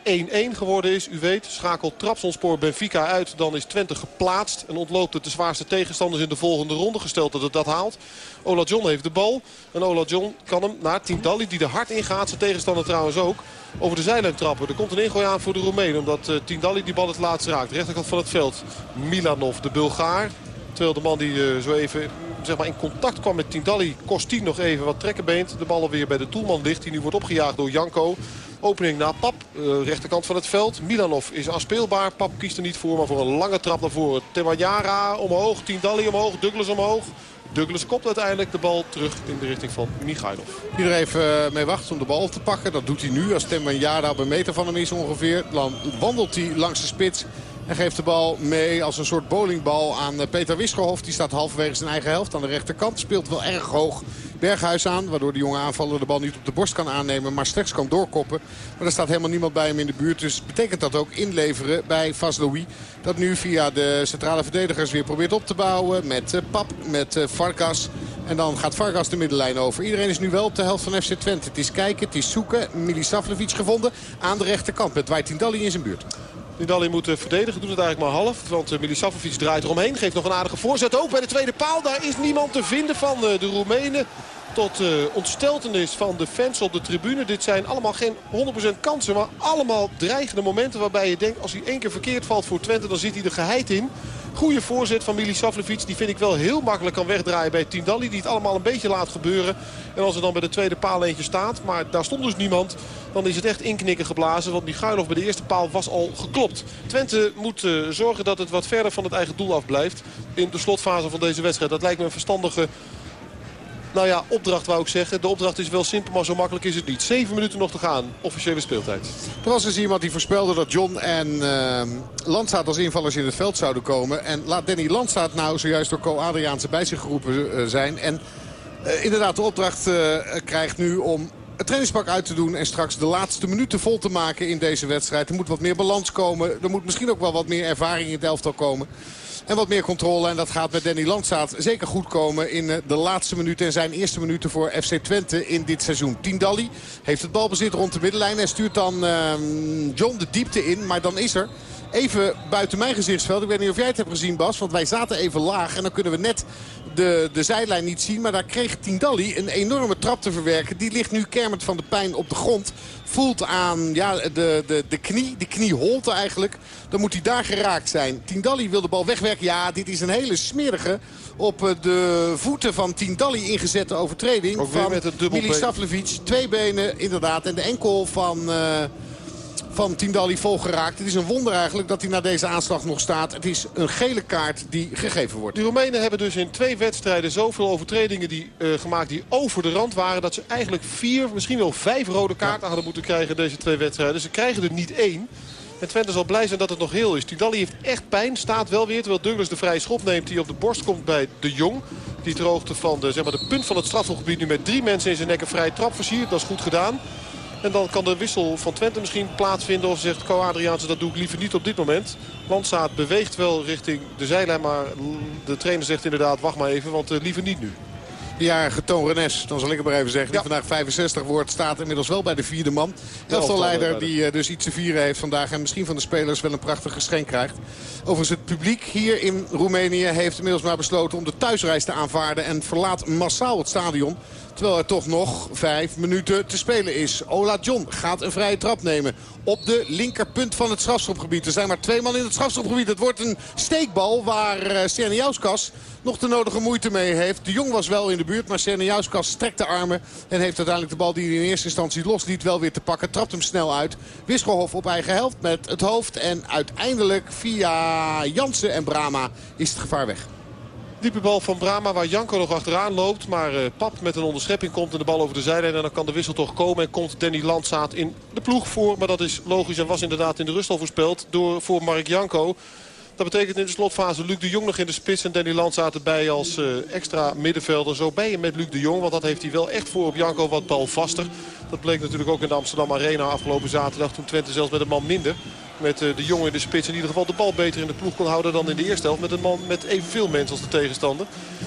geworden is. U weet, schakelt Trapsonspoor Benfica dan is Twente geplaatst. En ontloopt het de zwaarste tegenstanders in de volgende ronde, gesteld dat het dat haalt. Ola John heeft de bal. En Ola John kan hem naar Tindalli, die er hard in gaat. Zijn tegenstander trouwens ook. Over de zijlijn trappen. Er komt een ingooi aan voor de Roemeen. Omdat uh, Tindalli die bal het laatst raakt. Rechterkant van het veld. Milanov, de Bulgaar. Terwijl de man die uh, zo even zeg maar, in contact kwam met Tindalli... Kostin nog even wat trekkenbeent. De bal alweer bij de toelman ligt. Die nu wordt opgejaagd door Janko. Opening naar Pap, uh, rechterkant van het veld. Milanov is afspeelbaar. Pap kiest er niet voor, maar voor een lange trap naar voren. Tewajara omhoog, Tindalli omhoog, Douglas omhoog. Douglas kopt uiteindelijk de bal terug in de richting van Michailov. Er even mee wacht om de bal te pakken. Dat doet hij nu. Als Tembanjara op een meter van hem is ongeveer. Dan wandelt hij langs de spits. En geeft de bal mee als een soort bowlingbal aan eh, Peter Wisgerhof. Die staat halverwege zijn eigen helft aan de rechterkant. Speelt wel erg hoog Berghuis aan. Waardoor de jonge aanvaller de bal niet op de borst kan aannemen. Maar slechts kan doorkoppen. Maar er staat helemaal niemand bij hem in de buurt. Dus betekent dat ook inleveren bij Vasloui. Dat nu via de centrale verdedigers weer probeert op te bouwen. Met uh, Pap, met Farkas. En dan gaat Vargas de middenlijn over. Iedereen is nu wel op de helft van FC Twente. Het is kijken, het is zoeken. Milisavljevic gevonden aan de rechterkant. Met Wajtindalli in zijn buurt. Nidali moet verdedigen, doet het eigenlijk maar half. Want uh, Milisavljevic draait eromheen, geeft nog een aardige voorzet. Ook bij de tweede paal, daar is niemand te vinden van uh, de Roemenen. Tot ontsteltenis van de fans op de tribune. Dit zijn allemaal geen 100% kansen, maar allemaal dreigende momenten waarbij je denkt... als hij één keer verkeerd valt voor Twente, dan zit hij er geheid in. Goede voorzet van Milisavljevic. Die vind ik wel heel makkelijk kan wegdraaien bij Tindalli. Die het allemaal een beetje laat gebeuren. En als er dan bij de tweede paal eentje staat. Maar daar stond dus niemand. Dan is het echt inknikken geblazen. Want Michailov bij de eerste paal was al geklopt. Twente moet uh, zorgen dat het wat verder van het eigen doel afblijft. In de slotfase van deze wedstrijd. Dat lijkt me een verstandige nou ja, opdracht wou ik zeggen. De opdracht is wel simpel, maar zo makkelijk is het niet. Zeven minuten nog te gaan, officiële speeltijd. Was dus iemand die voorspelde dat John en uh, Landsaat als invallers in het veld zouden komen. En laat Danny Landsaat nou zojuist door Co Adriaanse bij zich geroepen uh, zijn. En uh, inderdaad de opdracht uh, krijgt nu om het trainingspak uit te doen en straks de laatste minuten vol te maken in deze wedstrijd. Er moet wat meer balans komen. Er moet misschien ook wel wat meer ervaring in het elftal komen. En wat meer controle. En dat gaat met Danny Landsaat zeker goed komen in eh, de laatste minuten. En zijn eerste minuten voor FC Twente in dit seizoen. Tindalli heeft het balbezit rond de middenlijn. En stuurt dan uh, John de diepte in. Maar dan is er even buiten mijn gezichtsveld. Ik weet niet of jij het hebt gezien Bas. Want wij zaten even laag. En dan kunnen we net de, de zijlijn niet zien. Maar daar kreeg Tindalli een enorme trap te verwerken. Die ligt nu kermend van de pijn op de grond. Voelt aan ja, de, de, de knie. De knie holte eigenlijk. Dan moet hij daar geraakt zijn. Tindalli wil de bal wegwerken. Ja, dit is een hele smerige op eh, de voeten van Tindalli ingezette overtreding. Ook van met het Mili Savlevic. Twee benen inderdaad. En de enkel van... Uh, van Tindalli volgeraakt. Het is een wonder eigenlijk dat hij na deze aanslag nog staat. Het is een gele kaart die gegeven wordt. De Roemenen hebben dus in twee wedstrijden zoveel overtredingen die, uh, gemaakt die over de rand waren. Dat ze eigenlijk vier, misschien wel vijf rode kaarten hadden moeten krijgen deze twee wedstrijden. Ze krijgen er niet één. En Twente zal blij zijn dat het nog heel is. Tindalli heeft echt pijn, staat wel weer. Terwijl Douglas de vrije schop neemt die op de borst komt bij De Jong. Die ter hoogte van de, zeg maar, de punt van het strafgebied nu met drie mensen in zijn nek een vrije trap versiert. Dat is goed gedaan. En dan kan de wissel van Twente misschien plaatsvinden. Of zegt Co Adriaanse dat doe ik liever niet op dit moment. Landsaat beweegt wel richting de zijlijn. Maar de trainer zegt inderdaad wacht maar even. Want uh, liever niet nu. De jarige Toon Renes, dan zal ik het maar even zeggen. Die vandaag 65 wordt, staat inmiddels wel bij de vierde man. Elftalleider die uh, dus iets te vieren heeft vandaag. En misschien van de spelers wel een prachtig geschenk krijgt. Overigens het publiek hier in Roemenië heeft inmiddels maar besloten om de thuisreis te aanvaarden. En verlaat massaal het stadion. Terwijl er toch nog vijf minuten te spelen is. Ola John gaat een vrije trap nemen op de linkerpunt van het strafschopgebied. Er zijn maar twee man in het strafschopgebied. Het wordt een steekbal waar uh, Jauskas nog de nodige moeite mee heeft. De Jong was wel in de buurt, maar Jauskas strekt de armen. En heeft uiteindelijk de bal die hij in eerste instantie losliet wel weer te pakken. Trapt hem snel uit. Wisselhof op eigen helft met het hoofd. En uiteindelijk via Jansen en Brama is het gevaar weg. Diepe bal van Brama waar Janko nog achteraan loopt. Maar uh, Pap met een onderschepping komt en de bal over de zijlijn. En dan kan de wissel toch komen. En komt Danny Landsaat in de ploeg voor. Maar dat is logisch en was inderdaad in de rust al voorspeld door, voor Mark Janko. Dat betekent in de slotfase Luc de Jong nog in de spits en Danny Landsaat erbij als uh, extra middenvelder. Zo ben je met Luc de Jong, want dat heeft hij wel echt voor op Janko wat balvaster. Dat bleek natuurlijk ook in de Amsterdam Arena afgelopen zaterdag toen Twente zelfs met een man minder met eh, de jongen in de spits in ieder geval de bal beter in de ploeg kon houden dan in de eerste helft. Met een man met evenveel mensen als de tegenstander.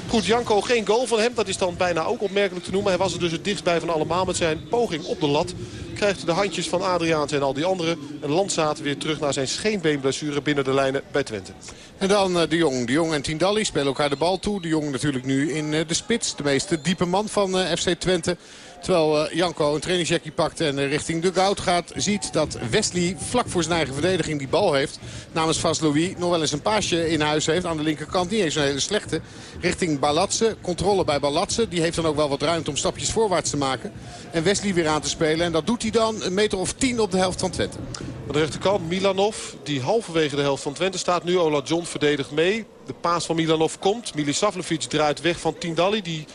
Goed, Janko geen goal van hem. Dat is dan bijna ook opmerkelijk te noemen. Hij was er dus het dichtstbij van allemaal met zijn poging op de lat. Krijgt de handjes van Adriaans en al die anderen. En Landzaat weer terug naar zijn scheenbeenblessure binnen de lijnen bij Twente. En dan eh, de Jong. De Jong en Tindalli spelen elkaar de bal toe. De Jong natuurlijk nu in eh, de spits. De meeste diepe man van FC Twente. Terwijl uh, Janko een trainingsjackie pakt en uh, richting dugout gaat. Ziet dat Wesley vlak voor zijn eigen verdediging die bal heeft. Namens Vas Louis nog wel eens een paasje in huis heeft. Aan de linkerkant niet eens een hele slechte. Richting Balatse. Controle bij Balatse. Die heeft dan ook wel wat ruimte om stapjes voorwaarts te maken. En Wesley weer aan te spelen. En dat doet hij dan een meter of tien op de helft van Twente. Aan de rechterkant Milanov. Die halverwege de helft van Twente staat nu. Ola John verdedigt mee. De paas van Milanov komt. Milisavljevic draait weg van Tindalli. Die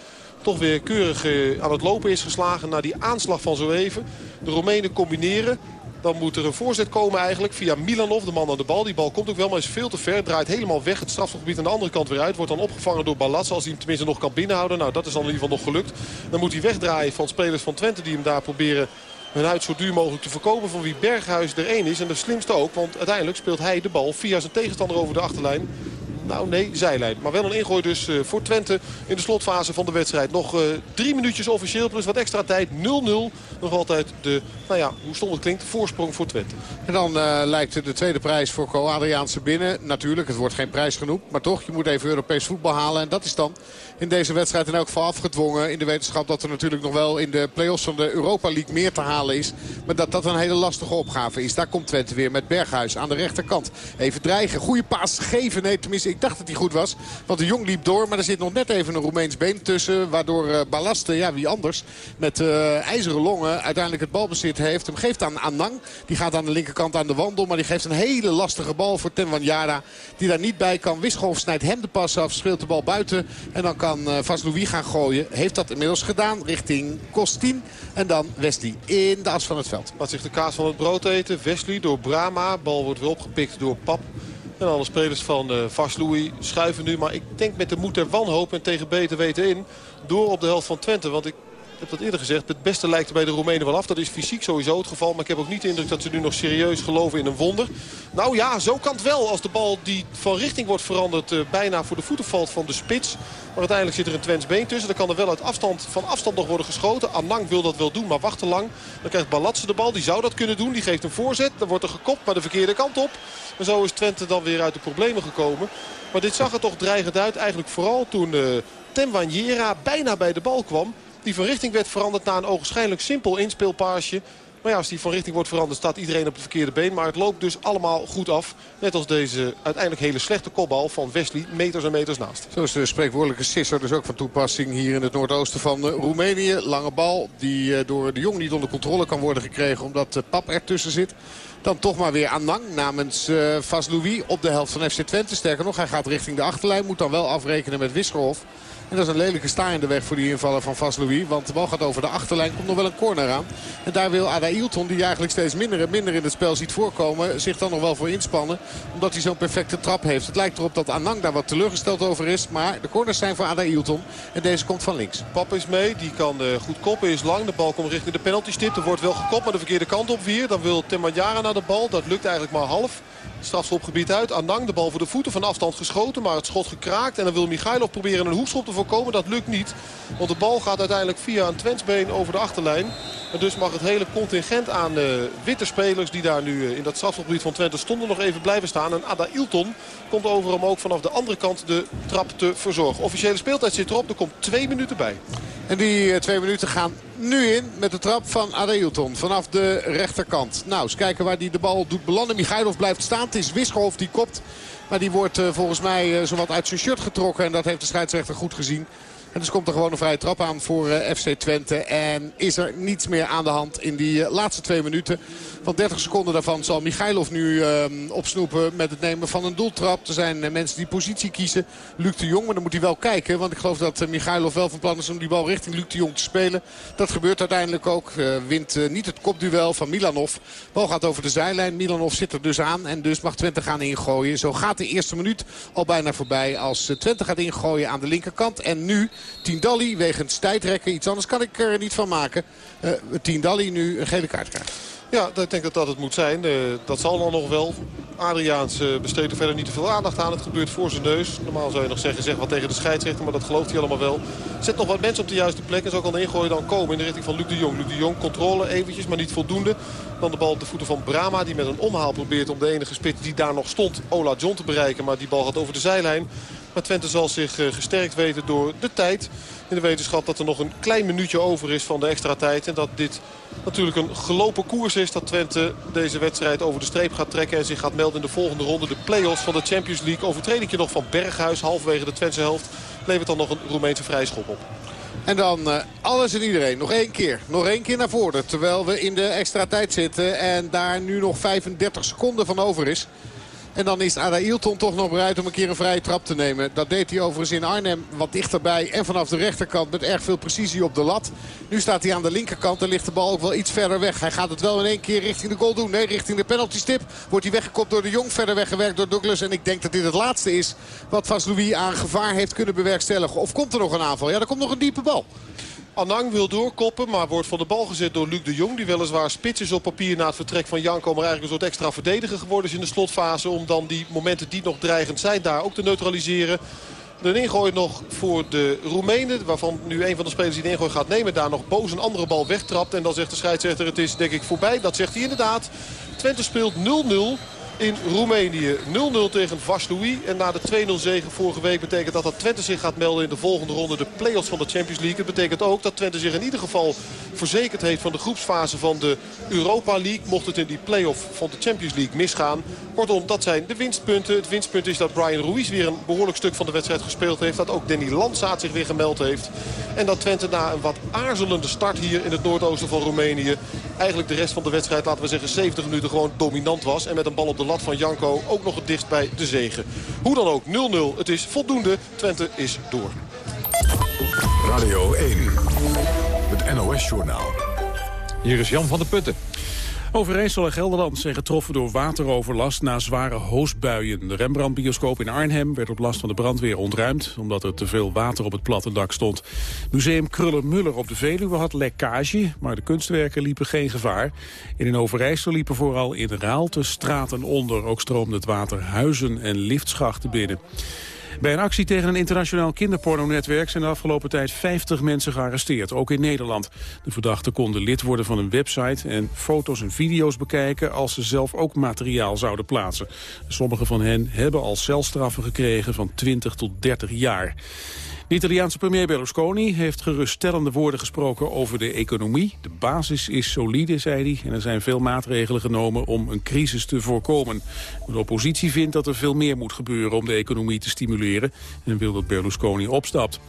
toch weer keurig eh, aan het lopen is geslagen na die aanslag van zo even. De Roemenen combineren. Dan moet er een voorzet komen eigenlijk via Milanov, de man aan de bal. Die bal komt ook wel, maar is veel te ver. Draait helemaal weg het strafgebied aan de andere kant weer uit. Wordt dan opgevangen door Balats als hij hem tenminste nog kan binnenhouden. Nou, dat is dan in ieder geval nog gelukt. Dan moet hij wegdraaien van spelers van Twente die hem daar proberen hun huid zo duur mogelijk te verkopen. Van wie Berghuis er één is. En de slimste ook, want uiteindelijk speelt hij de bal via zijn tegenstander over de achterlijn. Nou nee, zijlijn. Maar wel een ingooi dus uh, voor Twente in de slotfase van de wedstrijd. Nog uh, drie minuutjes officieel plus wat extra tijd. 0-0. Nog altijd de, nou ja, hoe stond het klinkt, voorsprong voor Twente. En dan uh, lijkt de tweede prijs voor Co Adriaanse binnen. Natuurlijk, het wordt geen prijs genoemd. Maar toch, je moet even Europees voetbal halen. En dat is dan in deze wedstrijd in elk geval afgedwongen. In de wetenschap dat er natuurlijk nog wel in de play-offs van de Europa League meer te halen is. Maar dat dat een hele lastige opgave is. Daar komt Twente weer met Berghuis aan de rechterkant. Even dreigen. Goede paas geven. Nee, tenminste ik dacht dat hij goed was. Want de Jong liep door. Maar er zit nog net even een Roemeens been tussen. Waardoor uh, Ballaste, ja wie anders, met uh, ijzeren longen uiteindelijk het balbezit heeft. Hem geeft aan Anang. Die gaat aan de linkerkant aan de wandel. Maar die geeft een hele lastige bal voor Tenwanjara. Die daar niet bij kan. Wischoff snijdt hem de pas af. Speelt de bal buiten. En dan kan uh, Vas Louis gaan gooien. Heeft dat inmiddels gedaan richting Kostin. En dan Wesley in de as van het veld. Laat zich de kaas van het brood eten. Wesley door Brama. Bal wordt weer opgepikt door Pap. En alle spelers van uh, schuiven nu. Maar ik denk met de moed en wanhoop en tegen beter weten in. Door op de helft van Twente. Want ik heb dat eerder gezegd, het beste lijkt er bij de Roemenen wel af. Dat is fysiek sowieso het geval. Maar ik heb ook niet de indruk dat ze nu nog serieus geloven in een wonder. Nou ja, zo kan het wel als de bal die van richting wordt veranderd... Uh, bijna voor de voeten valt van de spits. Maar uiteindelijk zit er een Twents been tussen. Dan kan er wel uit afstand, van afstand nog worden geschoten. Anang wil dat wel doen, maar wacht te lang. Dan krijgt Balatse de bal. Die zou dat kunnen doen. Die geeft een voorzet. Dan wordt er gekopt, maar de verkeerde kant op. En zo is Twente dan weer uit de problemen gekomen. Maar dit zag er toch dreigend uit. Eigenlijk vooral toen uh, Temwanjera bijna bij de bal kwam. Die van richting werd veranderd na een ogenschijnlijk simpel inspeelpaasje. Maar ja, als die van richting wordt veranderd staat iedereen op het verkeerde been. Maar het loopt dus allemaal goed af. Net als deze uiteindelijk hele slechte kopbal van Wesley meters en meters naast. Zo is de spreekwoordelijke sisser dus ook van toepassing hier in het noordoosten van eh, Roemenië. Lange bal die eh, door de Jong niet onder controle kan worden gekregen omdat Pap ertussen zit. Dan toch maar weer Anang namens uh, op de helft van FC Twente. Sterker nog, hij gaat richting de achterlijn. Moet dan wel afrekenen met Wisselhof. En dat is een lelijke sta in de weg voor die invaller van Vaslui. Want de bal gaat over de achterlijn. Komt nog wel een corner aan. En daar wil Ada Ilton, die eigenlijk steeds minder en minder in het spel ziet voorkomen... zich dan nog wel voor inspannen. Omdat hij zo'n perfecte trap heeft. Het lijkt erop dat Anang daar wat teleurgesteld over is. Maar de corners zijn voor Ada Ilton. En deze komt van links. Pap is mee. Die kan uh, goed koppen. Is lang. De bal komt richting de penalty stip. Er wordt wel gekopt, maar de verkeerde kant op weer. Dan wil Temanjara naar de bal. Dat lukt eigenlijk maar half strafschopgebied uit. Anang de bal voor de voeten van afstand geschoten. Maar het schot gekraakt. En dan wil Michailov proberen een hoekschop te voorkomen. Dat lukt niet. Want de bal gaat uiteindelijk via een Twentsbeen over de achterlijn. En dus mag het hele contingent aan uh, witte spelers die daar nu uh, in dat strafschopgebied van Twente stonden nog even blijven staan. En Ada Ilton komt over hem ook vanaf de andere kant de trap te verzorgen. Officiële speeltijd zit erop. Er komt twee minuten bij. En die uh, twee minuten gaan nu in met de trap van Adeilton vanaf de rechterkant. Nou, eens kijken waar hij de bal doet belanden. Michailov blijft staan. Het is Wisgerhof die kopt. Maar die wordt volgens mij zowat uit zijn shirt getrokken. En dat heeft de scheidsrechter goed gezien. En dus komt er gewoon een vrije trap aan voor uh, FC Twente. En is er niets meer aan de hand in die laatste twee minuten. Van 30 seconden daarvan zal Michailov nu uh, opsnoepen met het nemen van een doeltrap. Er zijn uh, mensen die positie kiezen. Luc de Jong, maar dan moet hij wel kijken. Want ik geloof dat Michailov wel van plan is om die bal richting Luc de Jong te spelen. Dat gebeurt uiteindelijk ook. wint niet het kopduel van Milanov. Bal gaat over de zijlijn. Milanov zit er dus aan. En dus mag Twente gaan ingooien. Zo gaat de eerste minuut al bijna voorbij. Als Twente gaat ingooien aan de linkerkant. En nu Tiendalli wegens tijdrekken. Iets anders kan ik er niet van maken. Tiendalli nu een gele kaart krijgt. Ja, ik denk dat dat het moet zijn. Uh, dat zal dan nog wel. Adriaans uh, besteedt er verder niet te veel aandacht aan. Het gebeurt voor zijn neus. Normaal zou je nog zeggen, zeg wat tegen de scheidsrechter. Maar dat gelooft hij allemaal wel. Zet nog wat mensen op de juiste plek. En zo kan de ingooien dan komen in de richting van Luc de Jong. Luc de Jong controle eventjes, maar niet voldoende. Dan de bal op de voeten van Brama. Die met een omhaal probeert om de enige spits die daar nog stond, Ola John, te bereiken. Maar die bal gaat over de zijlijn. Maar Twente zal zich uh, gesterkt weten door de tijd. In de wetenschap dat er nog een klein minuutje over is van de extra tijd. En dat dit natuurlijk een gelopen koers is. Dat Twente deze wedstrijd over de streep gaat trekken. En zich gaat melden in de volgende ronde. De play-offs van de Champions League. Overtreding nog van Berghuis. Halverwege de Twentse helft. Levert dan nog een Roemeense vrijschop op. En dan uh, alles en iedereen. Nog één keer. Nog één keer naar voren. Terwijl we in de extra tijd zitten. En daar nu nog 35 seconden van over is. En dan is Ada toch nog bereid om een keer een vrije trap te nemen. Dat deed hij overigens in Arnhem wat dichterbij. En vanaf de rechterkant met erg veel precisie op de lat. Nu staat hij aan de linkerkant en ligt de bal ook wel iets verder weg. Hij gaat het wel in één keer richting de goal doen. Nee, richting de penaltystip. Wordt hij weggekopt door de Jong. Verder weggewerkt door Douglas. En ik denk dat dit het laatste is wat Vaslui aan gevaar heeft kunnen bewerkstelligen. Of komt er nog een aanval? Ja, er komt nog een diepe bal. Anang wil doorkoppen, maar wordt van de bal gezet door Luc de Jong. Die weliswaar spits is op papier na het vertrek van Janko. Maar eigenlijk een soort extra verdediger geworden is in de slotfase. Om dan die momenten die nog dreigend zijn daar ook te neutraliseren. De ingooi nog voor de Roemenen. Waarvan nu een van de spelers die de ingooi gaat nemen daar nog boos een andere bal wegtrapt. En dan zegt de scheidsrechter het is denk ik voorbij. Dat zegt hij inderdaad. Twente speelt 0-0 in Roemenië. 0-0 tegen Vaslui. En na de 2-0 zegen vorige week betekent dat dat Twente zich gaat melden in de volgende ronde. De play-offs van de Champions League. Het betekent ook dat Twente zich in ieder geval verzekerd heeft van de groepsfase van de Europa League. Mocht het in die play-off van de Champions League misgaan. Kortom, dat zijn de winstpunten. Het winstpunt is dat Brian Ruiz weer een behoorlijk stuk van de wedstrijd gespeeld heeft. Dat ook Danny Landsaat zich weer gemeld heeft. En dat Twente na een wat aarzelende start hier in het noordoosten van Roemenië... eigenlijk de rest van de wedstrijd, laten we zeggen 70 minuten, gewoon dominant was. En met een bal op de lat van Janko ook nog het dichtst bij de zegen. Hoe dan ook, 0-0. Het is voldoende. Twente is door. Radio 1, het NOS-journaal. Hier is Jan van der Putten. Overijssel en Gelderland zijn getroffen door wateroverlast na zware hoosbuien. De Rembrandt-bioscoop in Arnhem werd op last van de brandweer ontruimd... omdat er te veel water op het platte dak stond. Museum Kruller-Muller op de Veluwe had lekkage... maar de kunstwerken liepen geen gevaar. En in Overijssel liepen vooral in Raalte straten onder. Ook stroomde het water huizen en liftschachten binnen. Bij een actie tegen een internationaal kinderpornonetwerk zijn de afgelopen tijd 50 mensen gearresteerd, ook in Nederland. De verdachten konden lid worden van een website en foto's en video's bekijken als ze zelf ook materiaal zouden plaatsen. Sommige van hen hebben al celstraffen gekregen van 20 tot 30 jaar. De Italiaanse premier Berlusconi heeft geruststellende woorden gesproken over de economie. De basis is solide, zei hij, en er zijn veel maatregelen genomen om een crisis te voorkomen. De oppositie vindt dat er veel meer moet gebeuren om de economie te stimuleren en wil dat Berlusconi opstapt.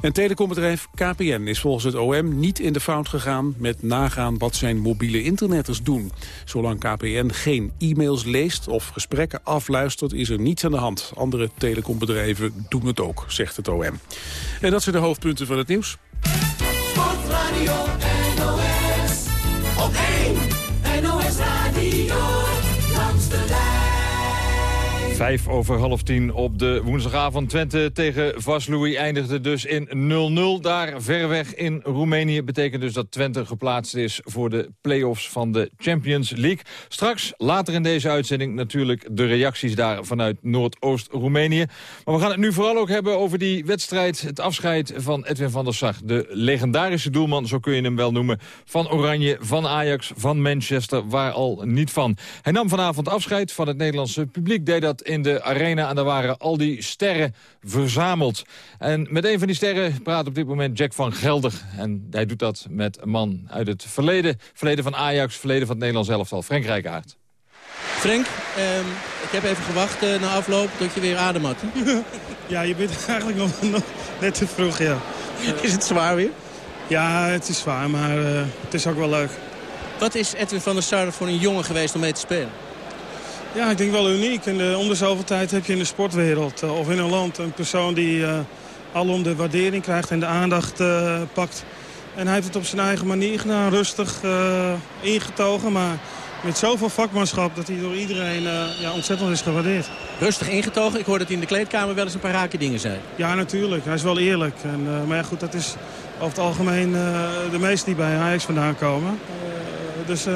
En telecombedrijf KPN is volgens het OM niet in de fout gegaan met nagaan wat zijn mobiele internetters doen. Zolang KPN geen e-mails leest of gesprekken afluistert is er niets aan de hand. Andere telecombedrijven doen het ook, zegt het OM. En dat zijn de hoofdpunten van het nieuws. Vijf over half tien op de woensdagavond. Twente tegen Vaslui eindigde dus in 0-0. Daar ver weg in Roemenië betekent dus dat Twente geplaatst is... voor de play-offs van de Champions League. Straks, later in deze uitzending, natuurlijk de reacties daar vanuit Noordoost-Roemenië. Maar we gaan het nu vooral ook hebben over die wedstrijd... het afscheid van Edwin van der Sar. De legendarische doelman, zo kun je hem wel noemen... van Oranje, van Ajax, van Manchester, waar al niet van. Hij nam vanavond afscheid van het Nederlandse publiek. Deed dat in de arena en daar waren al die sterren verzameld. En met een van die sterren praat op dit moment Jack van Gelder. En hij doet dat met een man uit het verleden. Verleden van Ajax, verleden van het Nederlands elftal. Frank Rijkaard. Frank, ehm, ik heb even gewacht eh, na afloop tot je weer adem had. Ja, je bent eigenlijk nog, nog net te vroeg, ja. Is het zwaar weer? Ja, het is zwaar, maar eh, het is ook wel leuk. Wat is Edwin van der Sar voor een jongen geweest om mee te spelen? Ja, ik denk wel uniek. En de, om de zoveel tijd heb je in de sportwereld eh, of in een land een persoon die uh, alom de waardering krijgt en de aandacht eh, pakt. En hij heeft het op zijn eigen manier gedaan, rustig ingetogen, maar met zoveel vakmanschap dat hij door iedereen ja, ontzettend is gewaardeerd. Rustig ingetogen. Ik hoorde dat hij in de kleedkamer wel eens een paar rake dingen zei. Ja, natuurlijk. Hij is wel eerlijk. En, maar ja, goed, dat is over het algemeen de meesten die bij Ajax vandaan komen. dus...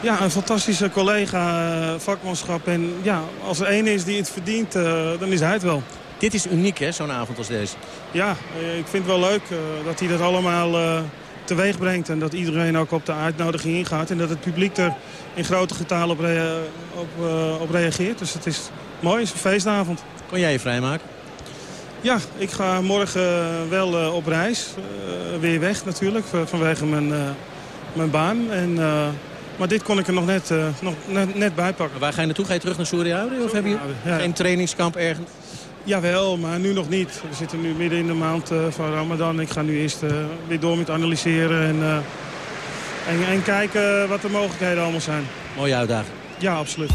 Ja, een fantastische collega, vakmanschap. En ja, als er één is die het verdient, uh, dan is hij het wel. Dit is uniek, hè, zo'n avond als deze? Ja, ik vind het wel leuk dat hij dat allemaal teweeg brengt. En dat iedereen ook op de uitnodiging ingaat. En dat het publiek er in grote getalen op, rea op, op, reageert. Dus het is mooi, het is een feestavond. Kon jij je vrijmaken? Ja, ik ga morgen wel op reis. weer weg natuurlijk, vanwege mijn, mijn baan. En... Maar dit kon ik er nog net, uh, nog net, net bij pakken. Waar ga je naartoe? Ga je terug naar Suriname? Of heb je ja. geen trainingskamp ergens? Jawel, maar nu nog niet. We zitten nu midden in de maand uh, van Ramadan. Ik ga nu eerst uh, weer door met analyseren en, en, en, kijken wat de mogelijkheden allemaal zijn. Mooie uitdaging. Ja, absoluut.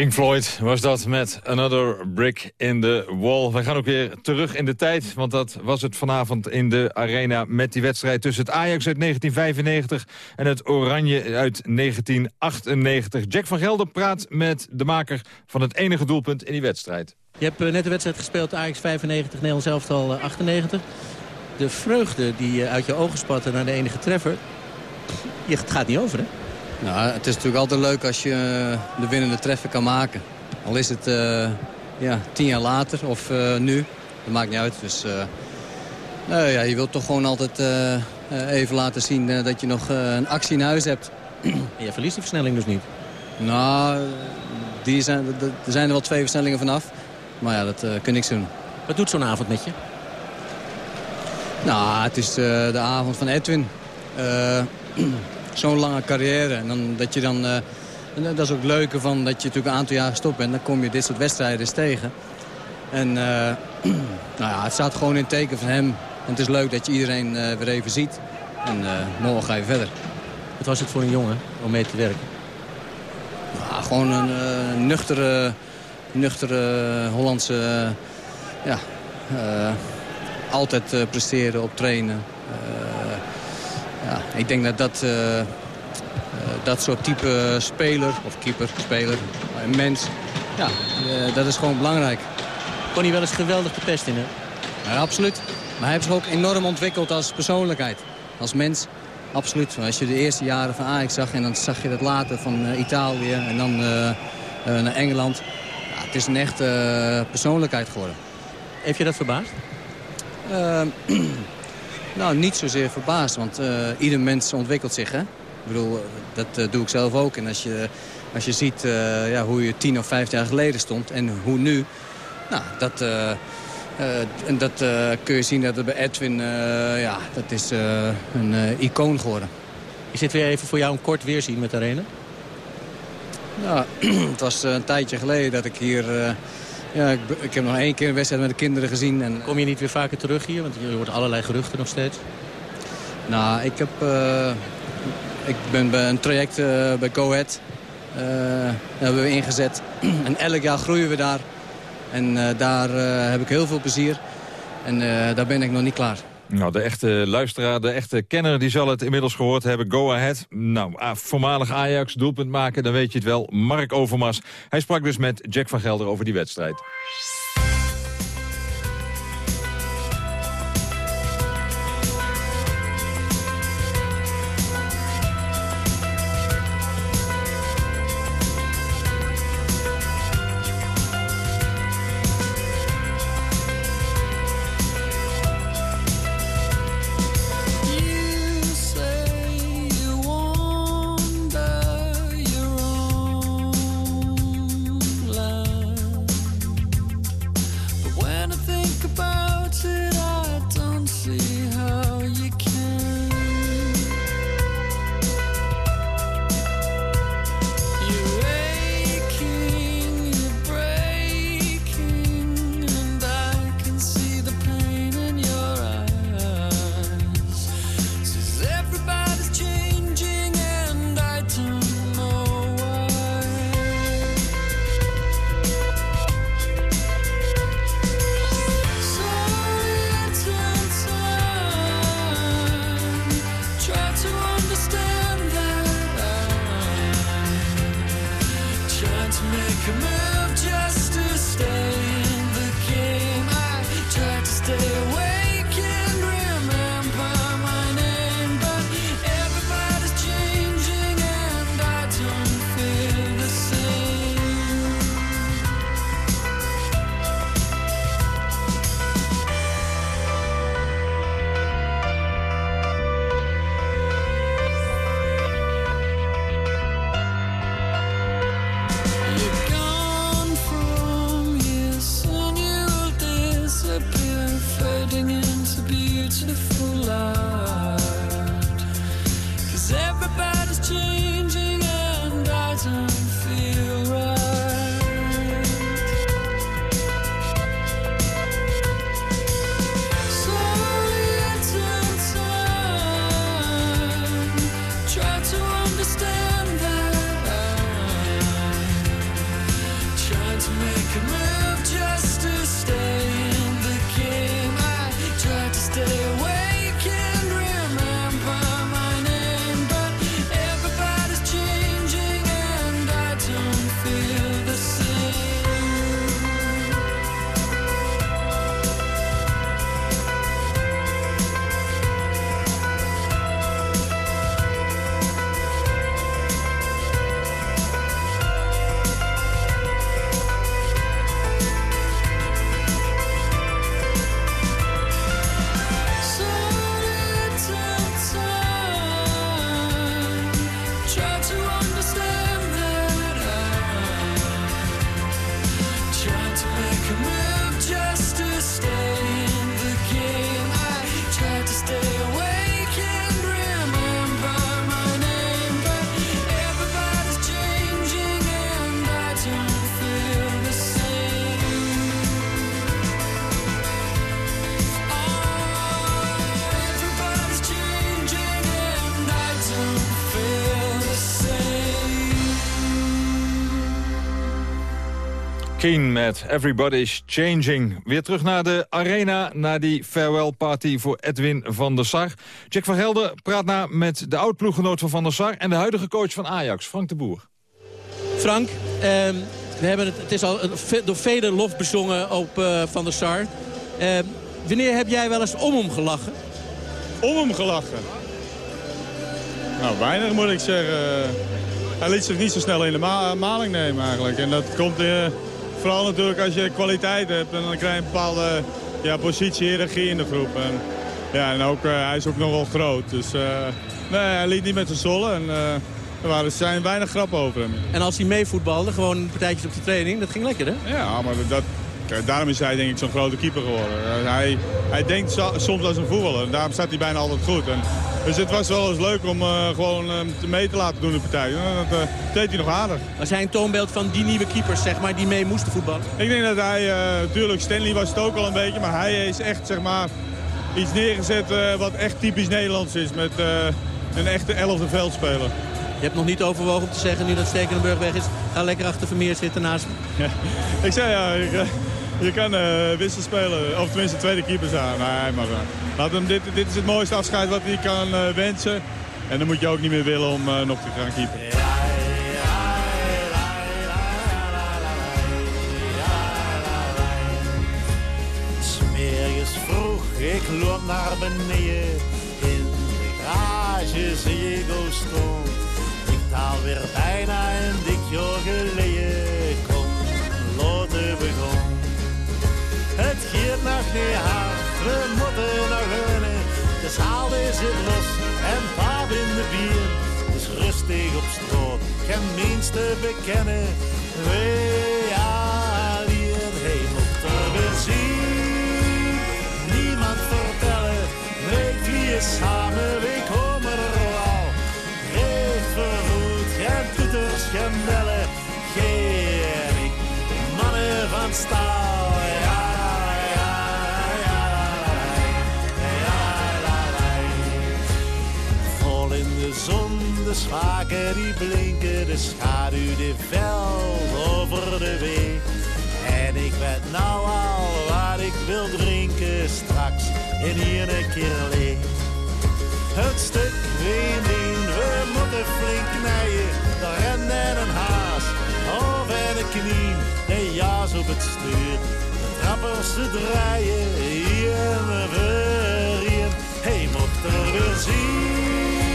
Pink Floyd was dat met Another Brick in the Wall. We gaan ook weer terug in de tijd, want dat was het vanavond in de arena... met die wedstrijd tussen het Ajax uit 1995 en het Oranje uit 1998. Jack van Gelder praat met de maker van het enige doelpunt in die wedstrijd. Je hebt eh, net de wedstrijd gespeeld, Ajax 95, Nederlands elftal uh, 98. De vreugde die uit je ogen spatte naar de enige treffer... Je, het gaat niet over, hè? Nou, het is natuurlijk altijd leuk als je de winnende treffer kan maken. Al is het uh, ja, tien jaar later of uh, nu. Dat maakt niet uit. Dus nou ja, je wilt toch gewoon altijd even laten zien dat je nog een actie in huis hebt. En je verliest die versnelling dus niet? Nou, die zijn, er zijn er wel twee versnellingen vanaf. Maar ja, dat kun ik doen. Wat doet zo'n avond met je? Nou, het is de avond van Edwin zo'n lange carrière. En dan, dat je dan, uh, dat is ook het leuke van dat je natuurlijk een aantal jaar gestopt bent. Dan kom je dit soort wedstrijden eens tegen. En uh, nou ja, het staat gewoon in het teken van hem. En het is leuk dat je iedereen uh, weer even ziet. En morgen ga je verder. Wat was het voor een jongen om mee te werken? Nou, gewoon een nuchtere, nuchtere Hollandse... ja, altijd presteren op trainen ja, ik denk dat dat, uh, dat soort type speler, of keeper, speler, een mens, ja, uh, dat is gewoon belangrijk. Kon hij wel eens geweldig de pest in, hè? Ja, absoluut. Maar hij heeft zich ook enorm ontwikkeld als persoonlijkheid, als mens. Absoluut. Als je de eerste jaren van Ajax zag en dan zag je dat later van uh, Italië en dan naar Engeland. Ja, het is een echte persoonlijkheid geworden. Heeft je dat verbaasd? Nou, niet zozeer verbaasd, want uh, ieder mens ontwikkelt zich. Hè? Ik bedoel, eh, dat uh, doe ik zelf ook. En als je, als je ziet uh, ja, hoe je tien of vijf jaar geleden stond en hoe nu... Nou, dat, en dat kun je zien dat het bij Edwin, ja, dat is een icoon geworden. Is dit weer even voor jou een kort weerzien met de arena? Nou, het was een tijdje geleden dat ik hier ja, ik, ik, heb nog één keer een wedstrijd met de kinderen gezien. En... Kom je niet weer vaker terug hier? Want je hoort allerlei geruchten nog steeds. Nou, ik, heb, uh, ik ben bij een traject uh, bij Ahead. Uh, hebben we ingezet. en elk jaar groeien we daar. En daar heb ik heel veel plezier. En daar ben ik nog niet klaar. Nou, de echte luisteraar, de echte kenner, die zal het inmiddels gehoord hebben. Go ahead. Nou, ah, voormalig Ajax, doelpunt maken, dan weet je het wel. Mark Overmars. Hij sprak dus met Jack van Gelder over die wedstrijd. to make a move just Keen met Everybody's Changing. Weer terug naar de arena, naar die farewell party voor Edwin van der Sar. Jack van Gelder praat na met de oud-ploeggenoot van Van der Sar... en de huidige coach van Ajax, Frank de Boer. Frank, ehm, we hebben het, het is al door vele lof bezongen op uh, Van der Sar. Ehm, wanneer heb jij wel eens om hem gelachen? Om hem gelachen? Nou, weinig moet ik zeggen. Hij liet zich niet zo snel in de maling nemen eigenlijk. En dat komt uh, vooral natuurlijk als je kwaliteit hebt. En dan krijg je een bepaalde ja, positie, hiërarchie in de groep. En, ja, en ook, uh, hij is ook nogal groot. Dus uh, nee, hij liet niet met zijn zollen. En, er waren, zijn weinig grappen over hem. En als hij meevoetbalde, gewoon partijtjes op de training, dat ging lekker hè? Ja, maar dat, daarom is hij denk ik zo'n grote keeper geworden. Hij, hij denkt soms als een voetballer. En daarom staat hij bijna altijd goed. En, dus het was wel eens leuk om uh, gewoon mee te laten doen in de partij. Dat uh, deed hij nog aardig. Was hij een toonbeeld van die nieuwe keepers zeg maar, die mee moesten voetballen? Ik denk dat hij, natuurlijk Stanley was het ook al een beetje. Maar hij is echt zeg maar, iets neergezet wat echt typisch Nederlands is. Met een echte elfde veldspeler. Je hebt nog niet overwogen om te zeggen, nu dat Stekenenburg weg is... ga lekker achter Vermeer zitten naast me. Ja, ik zei ja, ik, je kan uh, wissel spelen. Of tenminste tweede keeper staan. Nee, maar uh, laat hem, dit, dit is het mooiste afscheid wat hij kan uh, wensen. En dan moet je ook niet meer willen om nog te gaan keeper. Smeerjes vroeg, ik loop naar beneden. In de garage zie ik stond. Ik taal weer bijna een niet hard, we moeten nog winnen. De zaal is het los en paap in de bier. Dus rustig op stroot, geen minste bekennen. We alleen, hij moet er zien. Niemand vertellen, weet wie je samen, we de schaken die blinken, de schaduw die veld over de weg. En ik weet nou al wat ik wil drinken straks in hier een keer leeg. Het stuk in, we moeten flink knijden, de ren en een haas, en een knie, de jas op het stuur. De trappers te draaien, hier en weer, hier, hey, moet er weer zien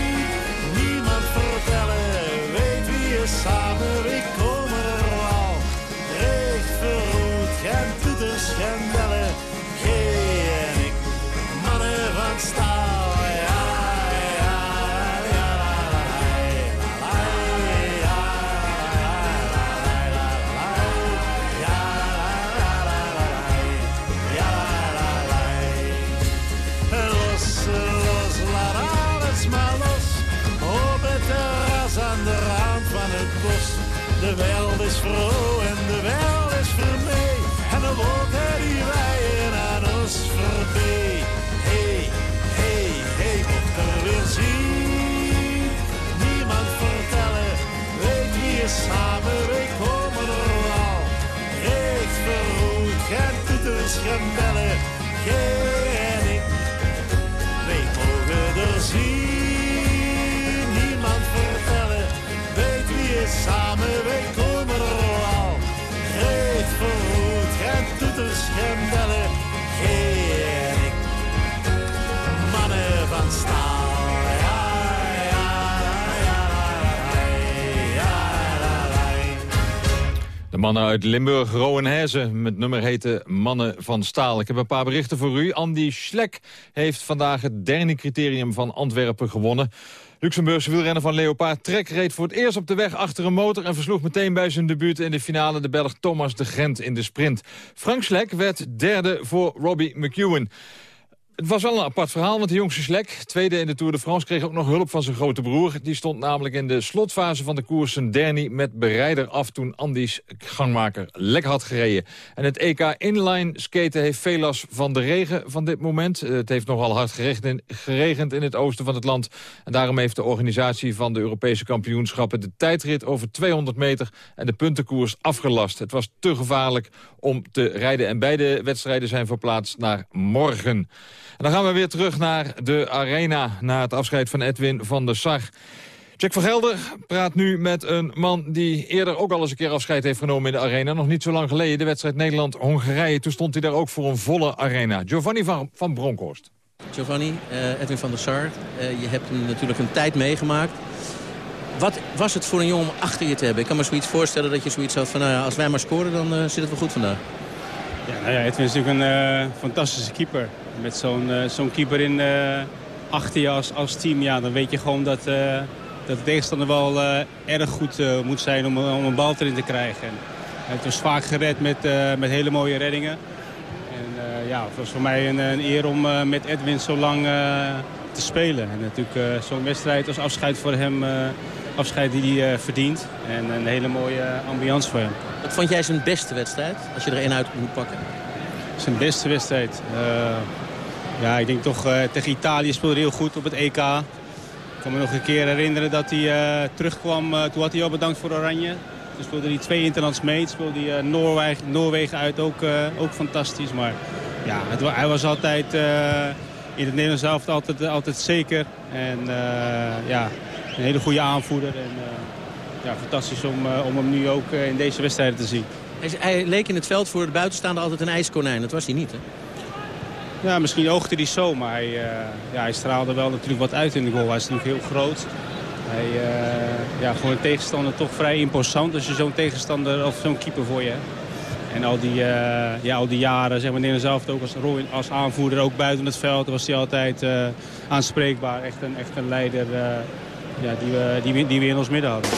vertellen. Weet wie je samen, we komen er al. Recht verroet, geen toeters, bellen. En de wel is vermee. En de wolken die wijden aan ons voorbij. Hey, hey, hey, moet er weer zien. Niemand vertellen, weet wie samen, we komen er al. Recht verroet, geen toeters, geen bellen, geen ik. Wij mogen er zien De mannen uit Limburg, Rowan Hezen, met nummer heten Mannen van Staal. Ik heb een paar berichten voor u. Andy Schlek heeft vandaag het derde criterium van Antwerpen gewonnen. Luxemburgse wielrenner van Leopard Trek reed voor het eerst op de weg achter een motor... en versloeg meteen bij zijn debuut in de finale de Belg Thomas de Gent in de sprint. Frank Schlek werd derde voor Robbie McEwen. Het was wel een apart verhaal, want de jongste Slek, tweede in de Tour de France... kreeg ook nog hulp van zijn grote broer. Die stond namelijk in de slotfase van de koers zijn dernie met bereider af... toen Andy's gangmaker lek had gereden. En het EK inline skaten heeft veel last van de regen van dit moment. Het heeft nogal hard geregend in het oosten van het land. En daarom heeft de organisatie van de Europese kampioenschappen... de tijdrit over 200 meter en de puntenkoers afgelast. Het was te gevaarlijk om te rijden. En beide wedstrijden zijn verplaatst naar morgen. En dan gaan we weer terug naar de arena... na het afscheid van Edwin van der Sar. Jack van Gelder praat nu met een man die eerder ook al eens een keer afscheid heeft genomen in de arena. Nog niet zo lang geleden, de wedstrijd Nederland-Hongarije. Toen stond hij daar ook voor een volle arena. Giovanni van, van Bronckhorst. Giovanni, eh, Edwin van der Sar, eh, je hebt hem natuurlijk een tijd meegemaakt. Wat was het voor een jongen om achter je te hebben? Ik kan me zoiets voorstellen dat je zoiets had van... Nou ja, als wij maar scoren, dan eh, zit het wel goed vandaag. Ja, nou ja, Edwin is natuurlijk een eh, fantastische keeper. Met zo'n eh, zo'n keeper in, eh, achter je als, als team, ja, dan weet je gewoon dat, eh, dat de tegenstander wel erg goed moet zijn om, om een bal erin te krijgen. En, het was vaak gered met, met hele mooie reddingen. En ja, het was voor mij een, een eer om met Edwin zo lang te spelen. En natuurlijk zo'n wedstrijd als afscheid voor hem, afscheid die hij verdient. En een hele mooie ambiance voor hem. Wat vond jij zijn beste wedstrijd, als je er één uit moet pakken? Zijn beste wedstrijd? Ja, ik denk toch eh, tegen Italië speelde heel goed op het EK. Ik kan me nog een keer herinneren dat hij eh, terugkwam. eh, toen had hij al bedankt voor Oranje. Toen speelde hij twee interlands mee. Toen speelde hij Noorwegen, Noorwegen uit, ook, ook fantastisch. Maar ja, hij was altijd in het Nederlands zelf altijd, altijd zeker. En ja, een hele goede aanvoerder. En, ja, fantastisch om, om hem nu ook in deze wedstrijden te zien. Hij, hij leek in het veld voor de buitenstaande altijd een ijskonijn. Dat was hij niet, hè? Ja, misschien oogde hij zo, maar hij, eh, ja, hij straalde wel natuurlijk wat uit in de goal. Hij is natuurlijk heel groot. Hij, eh, ja, voor een tegenstander toch vrij imposant als je zo'n tegenstander of zo'n keeper voor je hebt. En al die, eh, ja, al die jaren, zeg maar, zelf ook als, als aanvoerder, ook buiten het veld, was hij altijd aanspreekbaar. Echt een, echt een leider ja, die, we, die, we, die we in ons midden hadden.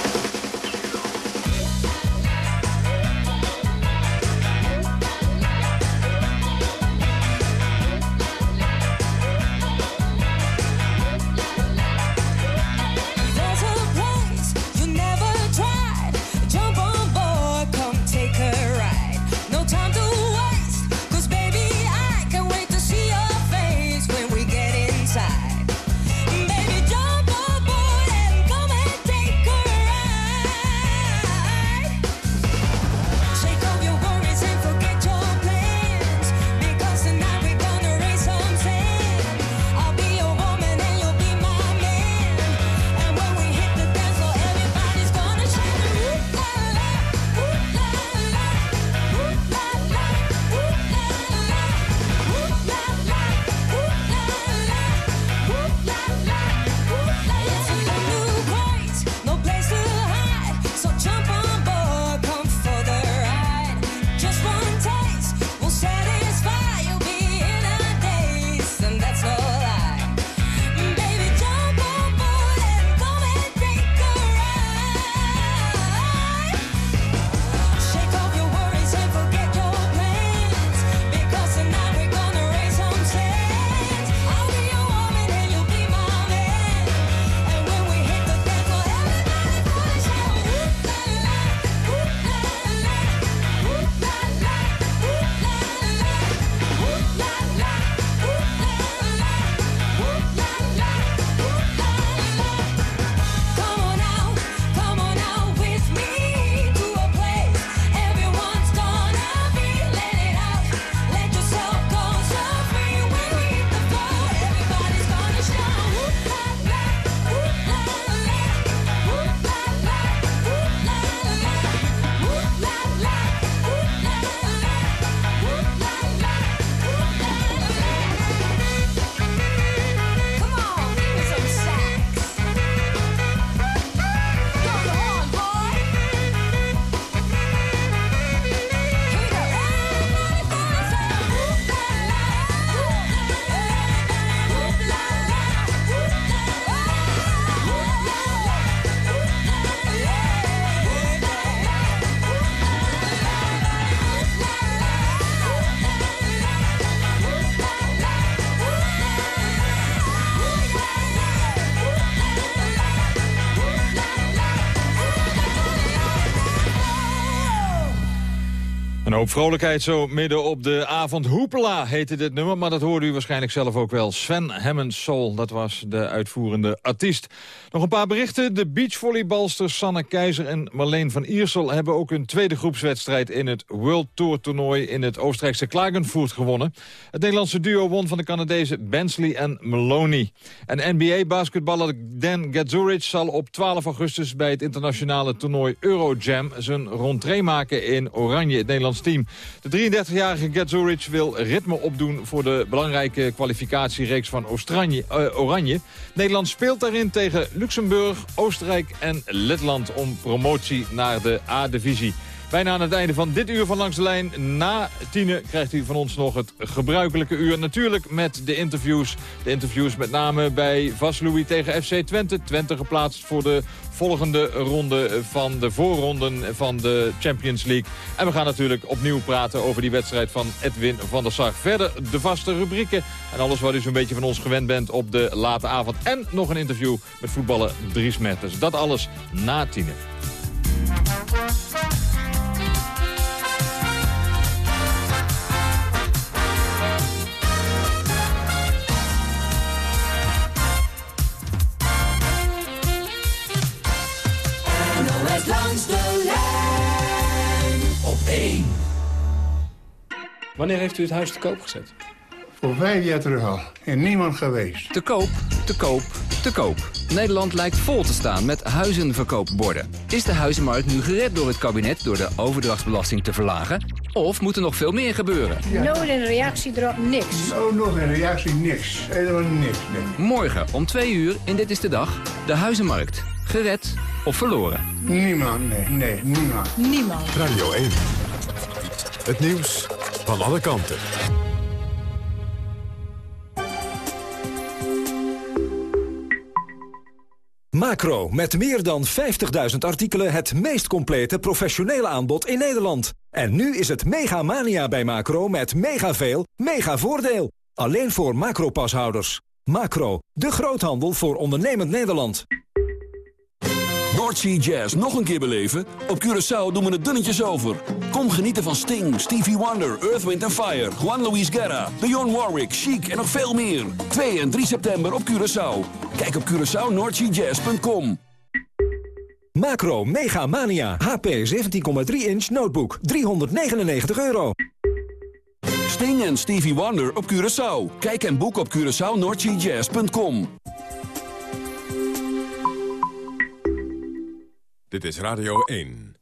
Hoop vrolijkheid zo midden op de avond. Hoepela heette dit nummer, maar dat hoorde u waarschijnlijk zelf ook wel. Sven Hammond dat was de uitvoerende artiest. Nog een paar berichten. De beachvolleybalsters Sanne Keizer en Marleen van Iersel... hebben ook een tweede groepswedstrijd in het World Tour toernooi... in het Oostenrijkse Klagenvoort gewonnen. Het Nederlandse duo won van de Canadezen Bensley en Maloney. En NBA-basketballer Dan Gadzuric zal op 12 augustus... bij het internationale toernooi Eurojam zijn rentree maken in Oranje, het Nederlands De 33-jarige Gadzuric wil ritme opdoen voor de belangrijke kwalificatiereeks van eh, Oranje. Nederland speelt daarin tegen Luxemburg, Oostenrijk en Letland om promotie naar de A-divisie. Bijna aan het einde van dit uur van Langs de Lijn. Na tienen krijgt u van ons nog het gebruikelijke uur. Natuurlijk met de interviews. De interviews met name bij Vaslui tegen FC Twente. Twente geplaatst voor de volgende ronde van de voorronden van de Champions League. En we gaan natuurlijk opnieuw praten over die wedstrijd van Edwin van der Sar. Verder de vaste rubrieken en alles wat u zo'n beetje van ons gewend bent op de late avond. En nog een interview met voetballer Dries Mertens. Dat alles na tienen. Wanneer heeft u het huis te koop gezet? Voor vijf jaar terug al. En niemand geweest. Te koop, te koop, te koop. Nederland lijkt vol te staan met huizenverkoopborden. Is de huizenmarkt nu gered door het kabinet door de overdrachtsbelasting te verlagen? Of moet er nog veel meer gebeuren? Nooit een reactie erop, niks. Oh, nog een reactie, niks. Helemaal niks, nee. Morgen om twee uur in Dit is de Dag de huizenmarkt. Gered of verloren? Niemand, nee, nee, niemand. Niemand. Radio 1. Het nieuws van alle kanten. Macro, met meer dan 50.000 artikelen het meest complete professionele aanbod in Nederland. En nu is het mega mania bij Macro met mega veel, mega voordeel. Alleen voor Macro-pashouders. Macro, de groothandel voor ondernemend Nederland. Noordsea Jazz nog een keer beleven? Op Curaçao doen we het dunnetjes over. Kom genieten van Sting, Stevie Wonder, Earth, Wind Fire... Juan Luis Guerra, Dionne Warwick, Chic en nog veel meer. 2 en 3 september op Curaçao. Kijk op CuraçaoNoordseaJazz.com. Macro, mega mania. HP 17,3 inch notebook. 399 euro. Sting en Stevie Wonder op Curaçao. Kijk en boek op CuraçaoNoordseaJazz.com. Dit is Radio 1.